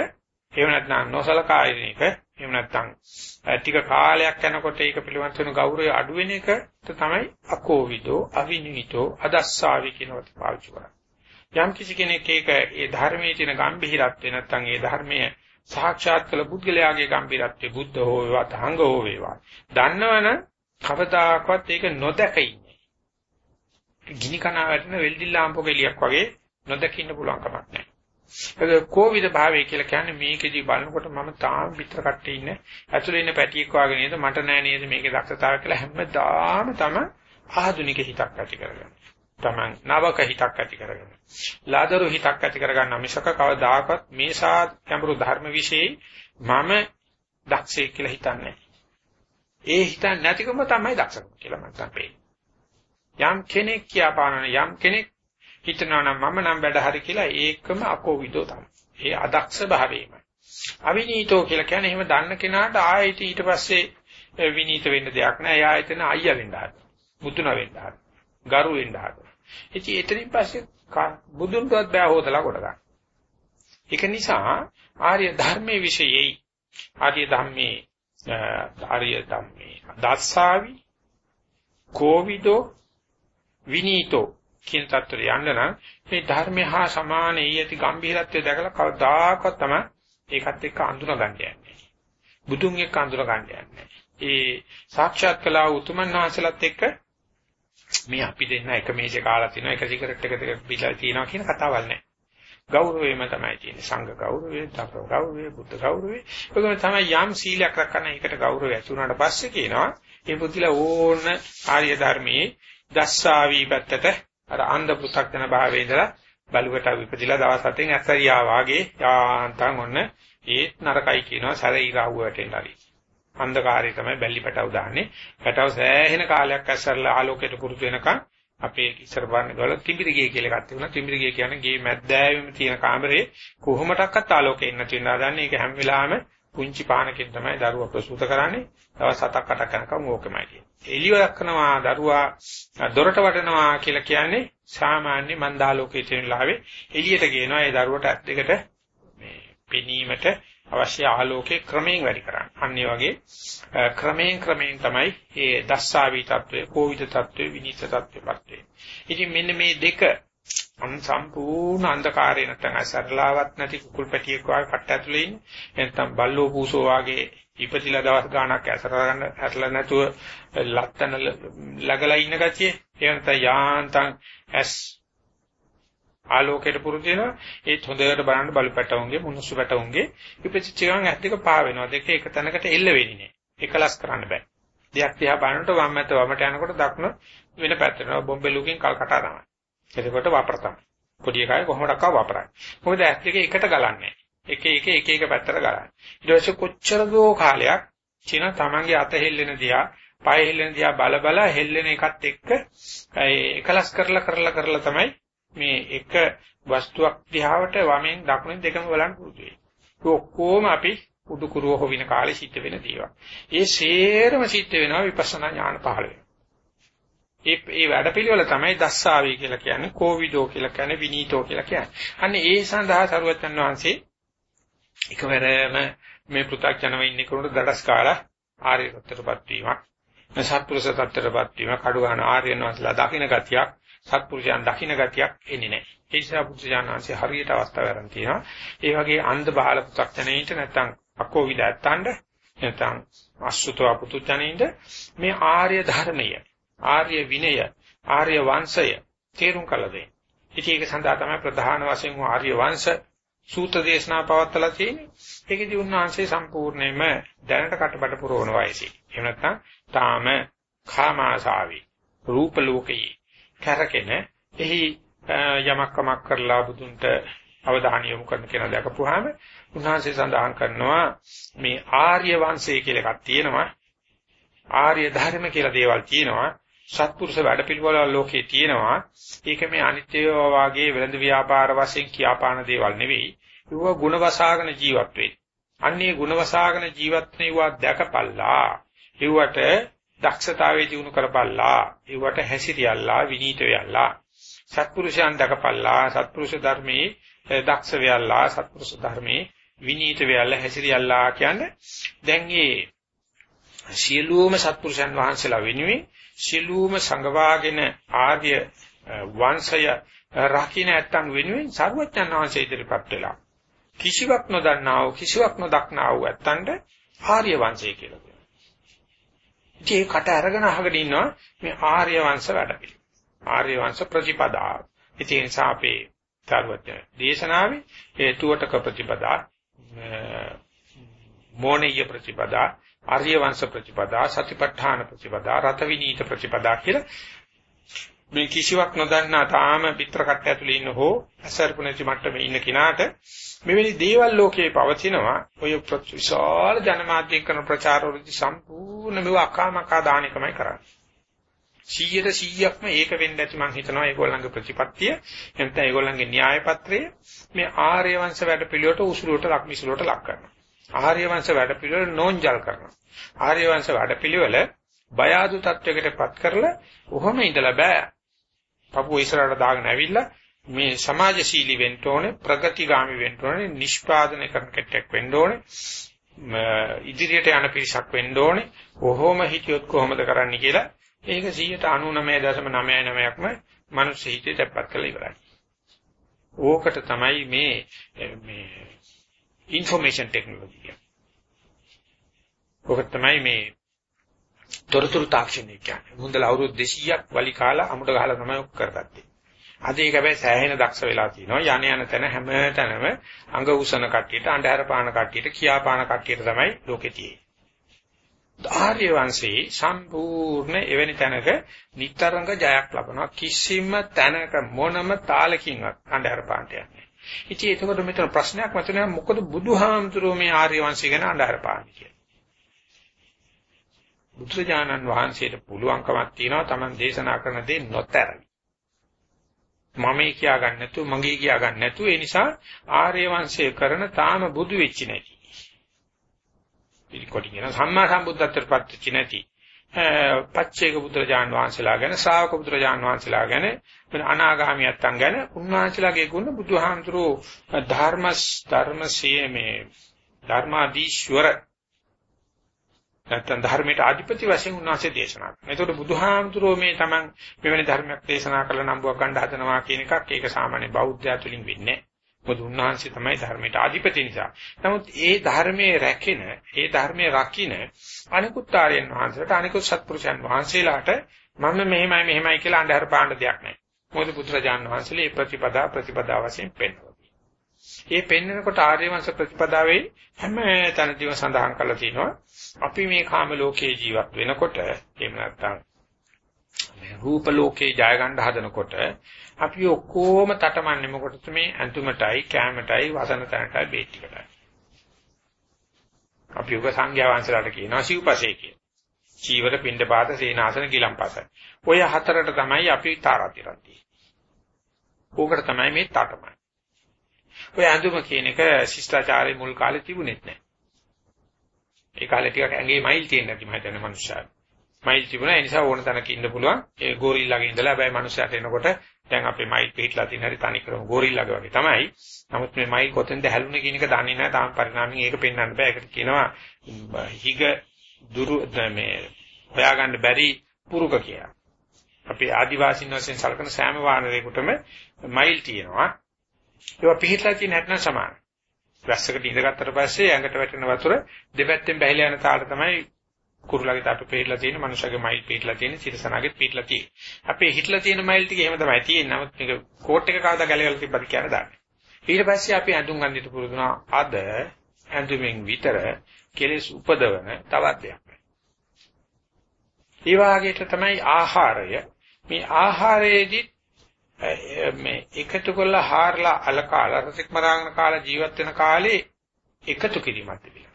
එහෙම නැත්නම් නොසලකා ඉන්න එක එහෙම නැත්නම් ටික කාලයක් යනකොට ඒක පිළිබඳ වෙන ගෞරවය අඩු වෙන එක තමයි අකෝවිදෝ අවිනිවිතෝ අදස්සාවි කියන වචන පාවිච්චි කරන්නේ. යම් කිසි කෙනෙක් ඒක ඒ ධර්මයේ තියෙන ගැඹිරත්වය නැත්නම් ඒ ධර්මයේ සාක්ෂාත් කළ පුද්ගලයාගේ ගැඹිරත්වය බුද්ධ හෝ වේවා තහංග හෝ වේවා. දන්නවනම් කවදාකවත් ඒක නොදක ඉන්නේ. ගිනි කනවා වැටෙන වෙල්ඩිල් ලාම්පුවක එලියක් වගේ නොදකින්න පුළුවන් කමක් නැහැ. ඒක කෝවිද භාවය කියලා කියන්නේ මේකෙදි බලනකොට මම තාම පිටර කට්ටේ ඉන්නේ. ඇතුලේ ඉන්න පැටියෙක් වගේ නේද මට නෑ නේද මේකේ දක්ෂතාවය කියලා හැමදාම තම ආධුනික හිතක් ඇති කරගන්න. තමන් නවක හිතක් ඇති කරගන්න. ලාදරු හිතක් ඇති කරගන්න මිසක කවදාකවත් මේ සා ගැඹුරු ධර්ම વિશે මම දක්ෂයෙක් කියලා හිතන්නේ ඒ හිතන්නේ නැතිකම තමයි දක්ෂකම කියලා මම තමයි. යම් කෙනෙක් කියපාන යම් කෙනෙක් හිතනවා නම් මම නම් වැඩ හරි කියලා ඒකම අකෝවිදෝ තමයි. ඒ අදක්ෂ භාවයමයි. අවිනීතෝ කියලා කියන්නේ එහෙම දන්න කෙනාට ආයෙත් ඊට පස්සේ විනීත වෙන්න දෙයක් නෑ. එයා එතන අයියා වෙන්න හදනවා. මුතුන වෙන්න හදනවා. ගරු වෙන්න හදනවා. ඉතින් එතනින් පස්සේ බුදුන්ටවත් බෑ හොදලා කොට ගන්න. ඒක නිසා ආර්ය ධර්මයේ විශේෂයි ආර්ය ධම්මේ ආර්ය ධම්මේ දස්සාවි කෝවිදෝ විනීතෝ කියන තත්ත්වයට යන්න නම් මේ ධර්මය හා සමාන ඊයති ගැඹිරත්වය දැකලා කවදාකවත් තමයි ඒකත් එක්ක අඳුන ගන්න යන්නේ. බුදුන් එක්ක අඳුන ගන්න යන්නේ. ඒ සාක්ෂාත් කළා උතුමන් වහන්සේලාත් එක්ක මේ අපි දෙන්න එක මේජේ කාලා තිනවා එක සිගරට් එක දෙක බිලා තිනවා කියන කතාවක් නැහැ. ගෞරවයම තමයි තියෙන්නේ. සංඝ ගෞරවය, තප ගෞරවය, බුද්ධ ගෞරවය. ඒකම තමයි යම් සීලයක් රැකගෙන ඒකට ගෞරවය ඇති වුණාට පස්සේ කියනවා මේ පුදුලා ඕන ආර්ය ධර්මයේ දස්සාවි පැත්තට අර අන්ධ පු탁ජන භාවයේ ඉඳලා බලුවට විපදිලා දවස් හතෙන් ඇස්සරියා වාගේ යාන්තම් ඔන්න ඒත් නරකයි කියනවා සැරේ රාහුව වැටෙන්න හරි. අන්ධකාරය තමයි බැල්ලි පැටව දාන්නේ. පැටව සෑහෙන කාලයක් ඇස්සරලා ආලෝකයට පුරුදු වෙනකන් අපේ ඉස්සර බලන්න ගල තිඹිරිගේ කියලා එකක් තිබුණා. තිඹිරිගේ කියන්නේ ගේ මැද්දෑවෙම තියෙන කාමරේ කොහොමඩක්වත් ආලෝකේ ඉන්න තියෙනවා. දන්නේ ඒක හැම වෙලාවෙම පුංචි පානකින් තමයි දරුවා ප්‍රසූත කරන්නේ. දවස් 7ක් 8ක් යනකම් ඕකමයි තියෙන්නේ. එළිය දක්වනවා දරුවා දොරට වටනවා කියලා කියන්නේ සාමාන්‍ය මන්දාලෝකයේ තියෙන ලාවේ එළියට ගේනවා ඒ දරුවට ඇත් දෙකට මේ පෙනීමට අවශ්‍ය ආලෝකයේ ක්‍රමයෙන් වැඩි කරන්නේ. අන්න වගේ ක්‍රමයෙන් ක්‍රමයෙන් තමයි මේ දස්සාවි තත්වය, කෝවිද තත්වය, විනීත තත්වයපත් වෙන්නේ. ඉතින් මෙන්න මේ දෙක අන් සම්පූර්ණ අන්ධකාරය නැත්නම් අසරලාවක් නැති කුකුල් පැටියෙක් වගේ කට ඇතුලේ ඉන්නේ. නැත්නම් බල්ලෝ පූසෝ වගේ ඉපතිලා දවස් ගාණක් ඇසර ගන්න ඇරලා නැතුව ලත්තන ලගලා ඉන්න ගතිය. ඒ නැත්නම් යාන්තම් ඇස් ආලෝකයට පුරුදු වෙනවා. ඒත් හොඳට බලන්න බලු පැටවුන්ගේ මුනුසු පැටවුන්ගේ ඉපදිච්ච ගමන් ඇස් දෙක පා වෙනවා. දෙක එක තැනකට එල්ල වෙන්නේ නැහැ. එකලස් කරන්න බෑ. දෙයක් දිහා බලනකොට වම් මැත වමට යනකොට දකුණ වෙන පැත්තට යනවා. බොම්බෙලුකින් කල්කටා තමයි. එතකොට වපර තමයි පොඩි එකයි කොහොමඩක්ක වපරයි මොකද ඇස් දෙක එකට ගලන්නේ එක එක එක එක පැත්තට ගලන්නේ ඊට පස්සේ කොච්චර දෝ කාලයක් චින තමන්ගේ අත හෙල්ලෙන දිහා පය හෙල්ලෙන දිහා බල බල හෙල්ලෙන එකත් එක්ක එකලස් කරලා කරලා කරලා තමයි මේ එක වස්තුවක් දිහාවට වමෙන් දකුණෙන් දෙකම බලන්න පුරුදු වෙයි. ඔක්කොම අපි උඩුකුරුව හොවින කාලේ සිද්ධ වෙන දේවල්. ඒ සේරම සිද්ධ වෙනවා විපස්සනා ඥාන පහළ වෙනවා. ඒ ඒ වැඩපිළිවෙල තමයි දස්සාවේ කියලා කියන්නේ, කෝවිඩෝ කියලා කියන්නේ, විනීතෝ කියලා කියන්නේ. අන්න ඒ සඳහා සරුවචන් වහන්සේ එකවරම මේ පෘථග්ජනව ඉන්නේ කෙනෙකුට දඩස් කාලා ආර්ය තත්ත්වයටපත් වීමක්, සත්පුරුෂ තත්ත්වයටපත් වීමක්, කඩු ගන්න ආර්යයන් වහන්සේලා දකින්න ගතියක්, සත්පුරුෂයන් දකින්න ගතියක් එන්නේ නැහැ. ඒ නිසා පුත්‍රජානංශය හරියට අවස්ථාව ගන්න තියෙනවා. ඒ වගේ අන්ධ බාල පු탁ජනෙයින්ට නැත්තම් අකෝවිද ඇත්තන්ට නැත්තම් අසුතව පුතුජනෙයින්ට මේ ආර්ය ධර්මය, ආර්ය විනය, ආර්ය වංශය තේරුම් කළ දෙන්න. ඉතින් ඒක සඳහා තමයි ප්‍රධාන වශයෙන් ආර්ය වංශ සූත්‍ර දේශනා පවත්ලා තියෙන්නේ. ඒකෙදි උන්වහන්සේ සම්පූර්ණයෙන්ම දැනට කටබඩ පුරවන වයසේ. එහෙම නැත්නම් තාම කාමාසාවි රූප ලෝකයේ කැරකෙන එහි යමක් කමක් කරලා බුදුන්ට අවධානය යොමු කරන කෙනා දැකපුවාම උන්වහන්සේ සඳහන් කරනවා මේ ආර්ය වංශය කියලා එකක් තියෙනවා ආර්ය ධර්ම කියලා දේවල් තියෙනවා සත්පුරුෂ වැඩපිළිවෙල ලෝකේ තියෙනවා ඒක මේ අනිත්‍ය වාගේ වෙළඳ ව්‍යාපාර වශයෙන් කියාපාන දේවල් නෙවෙයි ඒවා ಗುಣ වසාගෙන ජීවත් වෙයි අන්නේ ಗುಣ වසාගෙන ජීවත් වෙනවා දැකපල්ලා ඒවට දක්ෂතාවයේ දිනු කරපල්ලා ඒවට හැසිරියල්ලා විනීත වෙයල්ලා සත්පුරුෂයන් දකපල්ලා සත්පුරුෂ ධර්මයේ දක්ෂ වෙයල්ලා සත්පුරුෂ ධර්මයේ විනීත වෙයල්ලා හැසිරියල්ලා කියන්නේ දැන් මේ සියලුම සත්පුරුෂයන් වහන්සේලා වෙනුවෙන් සියලුම සංගවාගෙන ආර්ය වංශය රකින්න නැත්තන් වෙනුවෙන් සර්වඥාන් වහන්සේ ඉදිරිපත් වෙලා කිසිවක් නොදන්නා වූ කිසිවක් නොදක්නා වූ ඇත්තන්ට ආර්ය වංශය කියලා ඉතින් කට අරගෙන අහගෙන ඉන්නවා මේ ආර්ය වංශ වැඩ පිළිවෙල. ආර්ය වංශ ප්‍රතිපදා. ඉතින් ඒ නිසා අපේ සර්වඥ දේශනාවේ හේතුවටක ප්‍රතිපදා මොණීය ප්‍රතිපදා ආර්ය වංශ ප්‍රතිපදා සතිපට්ඨාන ප්‍රතිපදා රත විනීත ප්‍රතිපදා කියලා මේ කිසිවක් නොදන්නා තාම පිටර කට්ට ඇතුලේ ඉන්න හෝ අසර්පු නැති මට්ටමේ ඉන්න කිනාට මෙවැනි දේවල් ලෝකේ පවතිනවා. ඔය විශාල ජනමාධ්‍ය කරන ප්‍රචාරවලදී සම්පූර්ණ මෙව අකාමකා දාන එකමයි කරන්නේ. 100ට 100ක්ම ඒක වෙන්න ඇති මම හිතනවා ඒගොල්ලන්ගේ ප්‍රතිපත්තිය. නැත්නම් ඒගොල්ලන්ගේ න්‍යාය පත්‍රය මේ ආර්ය වංශ වැඩ පිළිවෙලට උසුලුවට ලක් මිසුලුවට ලක් කරනවා. ආර්ය වංශ වැඩ පිළිවෙල නෝන්ජල් කරනවා. ආර්ය වංශ වැඩ පිළිවෙල බය ආදු තත්වයකටපත් කරලා කොහොම ඉඳලා බෑ. පපුව ඉස්සරහට දාගෙන ඇවිල්ලා මේ සමාජශීලී වෙන්න ඕනේ ප්‍රගතිගාමි වෙන්න ඕනේ නිෂ්පාදනය කරන කෙටෙක් වෙන්න ඕනේ ඉදිරියට යන පිරිසක් වෙන්න ඕනේ. කොහොම හිතියොත් කොහොමද කරන්න කියලා ඒක 199.99%ක්ම මනුස්ස හිතේ තැප්පත් කරලා ඉවරයි. ඕකට තමයි මේ මේ ইনফরমේෂන් ටෙක්නොලොජි කියන්නේ. ඔක තමයි මේ තොරතුරු තාක්ෂණය කියන්නේ. මුන්දල අවුරුදු 200ක් වලි කාලා අමුඩ ගහලා තමයි ඔක් කරගත්තේ. අද ඒක හැබැයි සෑහෙන දක්ෂ වෙලා තිනවා. යانے යන තැන හැම තැනම අඟ උසන කට්ටියට, අන්ධහර පාන කට්ටියට, කියා පාන කට්ටියට තමයි ලෝකේ තියෙන්නේ. ආර්ය වංශයේ සම්පූර්ණ එවැනි තැනක නිතරංග ජයක් ලබනවා. කිසිම තැනක මොනම තාලකින්වත් අන්ධහර පාන්ට යන්නේ ඉතින් ඒකකොට මෙතන ප්‍රශ්නයක් මතුවෙනවා මොකද බුදුහාමුදුරුවෝ මේ ආර්ය වංශය ගැන අන්ධහර පාන්නේ කියලා. බුදුරජාණන් වහන්සේට පුළුවන්කමක් තියෙනවා Taman දේශනා කරන දේ නොතරයි. මමයි කියා ගන්න නැතුව මගේ කියා ගන්න නැතුව ඒ නිසා ආර්ය වංශය කරන තාම බුදු වෙච්ච නැති. පිළිකොටින් කියන සම්මා සම්බුද්ධත්වයට පත් වෙච්ච නැති. පච්චේක පුත්‍රජාන් වහන්සේලා ගැන ශ්‍රාවක පුත්‍රජාන් වහන්සේලා ගැන වෙන අනාගාමියත්තන් ගැන උන්වහන්සේලාගේ ගුණ බුදුහාමුදුරෝ ධර්ම ධර්මසේ මේ ධර්මාදීශ්වර නැත්තම් ධර්මයට අධිපති වශයෙන් උන්වහන්සේ දේශනා කරනවා. ඒතකොට බුදුහාමුදුරුවෝ මේ Taman මෙවැනි ධර්මයක් දේශනා කළ නම්බුවක් ගන්න හදනවා කියන එකක් ඒක සාමාන්‍ය බෞද්ධයා තුලින් වෙන්නේ නැහැ. මොකද උන්වහන්සේ තමයි ධර්මයට අධිපති නිසා. නමුත් ඒ ධර්මයේ රැකෙන, ඒ ධර්මයේ රකින්න අනිකුත් ආර්යයන් වහන්සේලාට අනිකුත් සත්පුරුෂයන් වහන්සේලාට මම මෙහෙමයි මෙහෙමයි කියලා අnder පාණ්ඩ දෙයක් නැහැ. මොකද පුත්‍රජාන් වහන්සේලා මේ ප්‍රතිපදා ප්‍රතිපදා වශයෙන් පෙන්වනවා. මේ පෙන්වනකොට ආර්ය වංශ ප්‍රතිපදාවේ හැම තැනදීම සඳහන් කරලා තියෙනවා. අපි මේ කාම ලෝකයේ ජීවත් වෙනකොට එහෙම නැත්නම් මේ රූප ලෝකේ ජය ගන්න හදනකොට අපි ඔක්කොම තටමන්නේ මොකටද මේ ඇඳුමටයි කැමටයි වසන තැනටයි බේත් ටිකටයි අපි උග සංඝයා වහන්සේලාට කියනවා සිව්පසේ කියන. චීවර පින්ඩපාත සේනාසන ගිලම්පස. ඔය හතරට තමයි අපි තාරාතිරන්ති. ඕකට තමයි මේ තටමන. ඔය ඇඳුම කියන එක ශිෂ්ටාචාරයේ මුල් කාලේ තිබුණෙත් නැහැ. ඒ කාලේ ටිකක් ඇඟේ මයිල් තියෙන නැති මම හිතන්නේ මනුස්සයා. මයිල් තිබුණා ඒ නිසා ඕන තැනක ඉන්න පුළුවන්. ඒ ගෝරිල්ලාගේ ඉඳලා හැබැයි මනුස්සයාට එනකොට දැන් අපේ මයිල් පිටලා තියෙන හැටි තනි කරම ගෝරිල්ලාගේ වගේ තමයි. නමුත් මේ මයිල් කොතෙන්ද හැලුනේ කියන එක දන්නේ නැහැ. තාම පරිණාමයෙන් ඒක පෙන්වන්න බෑ. ඒකට කියනවා හිග දුරු මේ හොයාගන්න බැරි පුරුක කියලා. අපි ආදිවාසීන් වශයෙන් සලකන සෑම වානරයකටම මයිල් තියෙනවා. ඒවා පිළිట్లా තියෙන හැටනම් සමානයි. වැස්සකට ඉඳගත්තට පස්සේ ඇඟට වැටෙන වතුර දෙපැත්තෙන් බැහැලා යන තාලට තමයි කුරුලගේ තටු පිළිලා තියෙන, මනුෂ්‍යගේ මයිල් පිළිලා තියෙන, සිරසනාගේ පිළිලා තියෙන. අපේ හිටලා තියෙන මයිල් ටික එහෙම තමයි තියෙන්නේ. නමුත් මේක කෝට් එක කවදා ගැලවිලා තිබ්බද කියන දාන්නේ. ඊට පස්සේ අපි ඇඳුම් ගන්නට පුරුදුනා අද ඇඳුමින් විතර කෙලෙස් උපදවන තවත් දෙයක්. ඒ වාගේට තමයි ආහාරය. මේ ආහාරයේදී මේ එකතු කරලා හාරලා අලකාලා රසික මරාගෙන කාලා ජීවත් වෙන කාලේ එකතු කිරීමක් තිබිලා.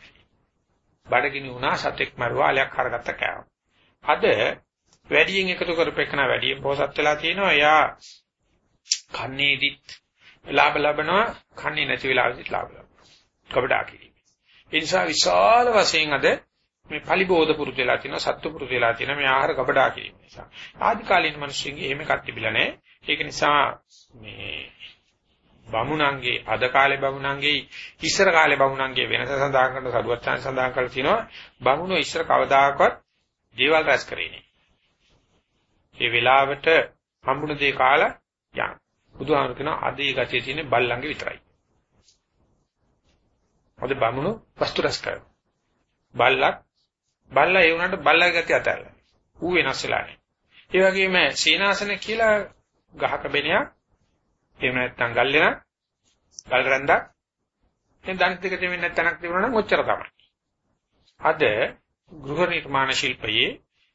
බඩගිනි වුණා සතෙක් මරුවා අලයක් හරගත්ත කෑවා. අද වැඩියෙන් එකතු කරපෙකන වැඩියෙන් පොසත් වෙලා තියෙනවා. එයා කන්නේදිත් ලාභ ලබනවා, කන්නේ නැති වෙලාවෙදිත් ලාභ ලබනවා. කවදා කිරීම. ඒ නිසා විශාල වශයෙන් අද මේ පලිබෝධ පුරුදු වෙලා තියෙනවා, සත්තු පුරුදු වෙලා තියෙනවා මේ ආහාර කපඩා කිරීම නිසා. ආදි කාලීන මිනිස්සුන්ගේ එහෙම එකක් තිබිලා නැහැ. ඒක නිසා මේ බමුණන්ගේ අද කාලේ බමුණන්ගේ ඉස්සර කාලේ බමුණන්ගේ වෙනස සඳහන් කරන සරුවච්චාන් සඳහන් කරලා තිනවා බමුණෝ ඉස්සර කවදාකවත් දේවල් රැස් කරේ නෑ. ඒ වෙලාවට හම්බුන දේ කාලා යන. බුදුහාමර කියනවා අද ඒ ගතිය තියෙන්නේ බල්ලන්ගේ විතරයි. අද බමුණෝ වස්තු රැස් කරනවා. බල්ලක් බල්ලා ඒ වුණාට බල්ලගේ ගතිය අතහැරලා. ඌ වෙනස් වෙලා නෑ. ඒ වගේම සීනාසන කියලා ගහක බෙනයක් එහෙම නැත්නම් ගල් වෙන ගල් රැන්දක් දැන් දණිත් දෙක දෙමින් නැත්නම් තිබුණා නම් ඔච්චර තමයි. අද ගෘහ නිර්මාණ ශිල්පයේ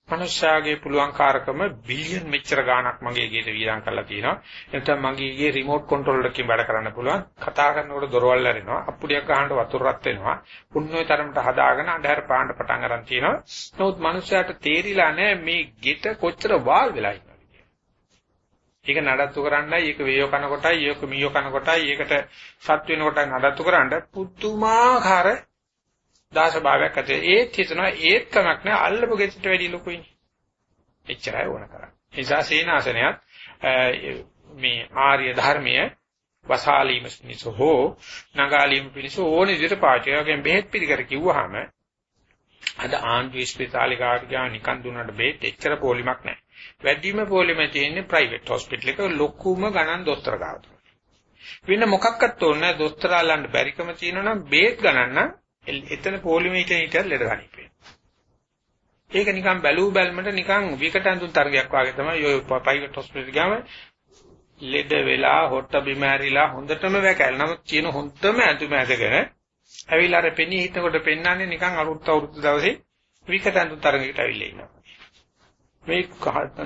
මනුෂ්‍යයාගේ පුළුවන්කාරකම බිලියන් මෙච්චර ගාණක් මගේ ගෙට වියදම් කරලා තියෙනවා. නැත්නම් මගේ ගේ රිමෝට් කන්ට්‍රෝල් එකකින් වැඩ කරන්න පුළුවන්. කතා කරනකොට දොරවල් ඇරෙනවා. අප්පුඩියක් ගහනකොට වතුර රත් වෙනවා. පුන්නෝයි තරමට හදාගෙන අඳුර පාන්න පටන් ගන්න තියෙනවා. නමුත් මනුෂ්‍යයාට තේරිලා නැහැ මේ ගෙට කොච්චර වාල් වෙලා ඒක නඩත්තු කරන්නයි ඒක වේයෝ කන කොටයි ඒක මීයෝ කන කොටයි ඒකට සත් වෙන කොට නඩත්තු කරන්න පුදුමාකාර දාස භාවයක් ඇති ඒත් හිතනවා ඒත් කමක් නෑ අල්ලපු ගෙදරට වැඩි ලොකුයිනේ එච්චරයි ඕන කරන්නේ. ඒ නිසා සීනාසනයත් මේ ආර්ය ධර්මයේ වසාලීම පිණිස හෝ නගාලීම පිණිස ඕන විදිහට පාවිච්චි කරගෙන බෙහෙත් පිළිකර කිව්වහම අද ආන්දු ස්පිතාලේ කාට ගියා නිකන් දුන්නාට බෙහෙත් එච්චර පොලිමක් නැහැ වැඩිම පොලිමේ තියෙන්නේ ප්‍රයිවට් හොස්පිටල් එක ලොකුම ගණන් දොස්තර ගාවට. වෙන මොකක්වත් ඕනේ දොස්තර අල්ලන්න බැරිකම තියෙනවා නම් බේත් ගණන් නම් එතන පොලිමේ ඉතින් හිටියත් ලෙඩ ගනිප් ඒක නිකන් බැලූ බැලමට නිකන් විකට අඳුන් තරගයක් වගේ තමයි ඔය ප්‍රයිවට් හොස්පිටල් ගාම ලෙඩ වෙලා හොට්ට බිම ඇරිලා හොඳටම වැකැල් නමුත් කියන හොඳම ඇතුම ඇදගෙන ඇවිල්ලා අර පෙනී හිටනකොට පෙන්වන්නේ නිකන් අරුත් අවුරුදු දවසේ විකට අඳුන් තරගයකට ඇවිල්ලා ඉන්නවා. මේ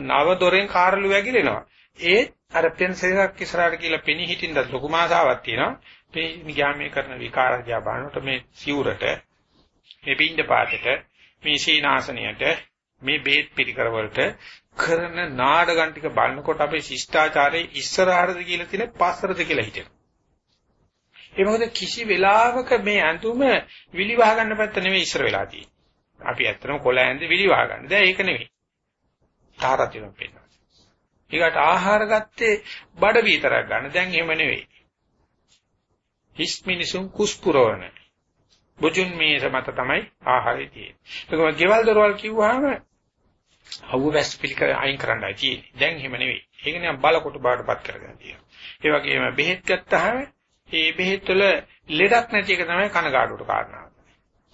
නව දොරෙන් කාරළු වැగిරෙනවා. ඒ අර පෙන්සෙයක් ඉස්සරහට කියලා පෙනී හිටින්න ලොකු මාසාවක් තියෙනවා. මේ නිගාමයේ කරන විකාරජා බානට මේ සිවුරට මේ පින්ඩ පාතට මේ සීනාසනයට මේ බේත් පිළිකර වලට කරන නාඩගම් ටික බලනකොට අපේ ශිෂ්ටාචාරයේ ඉස්සරහටද කියලා තියෙන පස්සරද කියලා හිතෙනවා. ඒ මොකද කිසි වෙලාවක මේ අඳුම විලිවහ ගන්න පැත්ත නෙමෙයි ඉස්සර වෙලා තියෙන්නේ. අපි ඇත්තටම කොළ ඇඳ විලිවහ ගන්න. දැන් ඒක නෙමෙයි. තාරතිරම් පෙන්නනවා. ඊකට ආහාර ගත්තේ බඩ විතරක් ගන්න. දැන් එහෙම නෙවෙයි. හිස් මිනිසුන් කුස්පුරවන. බුදුන් මේස මත තමයි ආහාරය තියෙන්නේ. ඒකම ගෙවල් දොරවල් කිව්වහම අවුව වැස් පිළික අයින් කරන්නයි තියෙන්නේ. දැන් එහෙම නෙවෙයි. ඒක නිකන් බලකොට බාටපත් කරගෙන තියෙනවා. ඒ වගේම බෙහෙත් ගත්තාම ඒ බෙහෙත් වල ලෙඩක් නැති එක තමයි කනගාටුවට කාරණාව.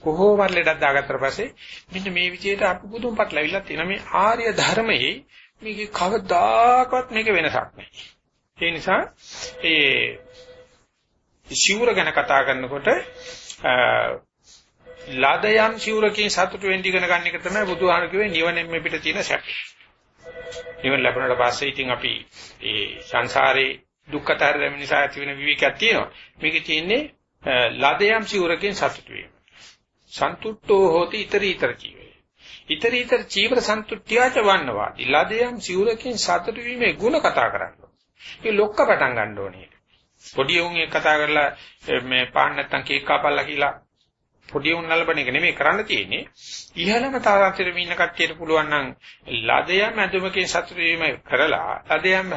කොහොමවත් ලෙඩක් දාගත්තට පස්සේ මෙන්න මේ විදිහට අපි බුදුන් පටලවිලා තියෙන මේ ආර්ය ධර්මයේ මේකේ කවදාකවත් මේක වෙනසක් නැහැ. ඒ නිසා ඒ සිවුර ගැන කතා කරනකොට ලදයන් සිවුරකින් සතුට වෙන්න ඉගෙන ගන්න එක තමයි බුදුහාම කිව්වේ නිවනෙන් මේ පිට තියෙන සැප. නිවන ලැබුණාට පස්සේ ඉතින් අපි ඒ සංසාරේ දුක්ඛතර දැම නිසා ඇති වෙන විවිකයක් තියෙනවා. මේකේ තියෙන්නේ ලදයන් සිවුරකින් සතුට වීම. සන්තුට්ඨෝ හෝති iterator ජීවේ. iterator චීවර සන්තුට්ඨියච වන්නවා. ලදයන් සිවුරකින් සතුට වීමේ ಗುಣ කතා කරන්නේ. ඒ ලොක්ක පටන් ගන්න ඕනේ. පොඩි උන් එක්ක කතා කරලා මේ පාන්න නැත්තම් කේක් කාපල්ලා කියලා පොඩි උන් නලබන එක නෙමෙයි කරන්න තියෙන්නේ. ඉහළම තාරාතිරෙම ඉන්න කට්ටියට පුළුවන් නම් ලදයන් ඇඳුමකින් සතුටු වීම කරලා ලදයන්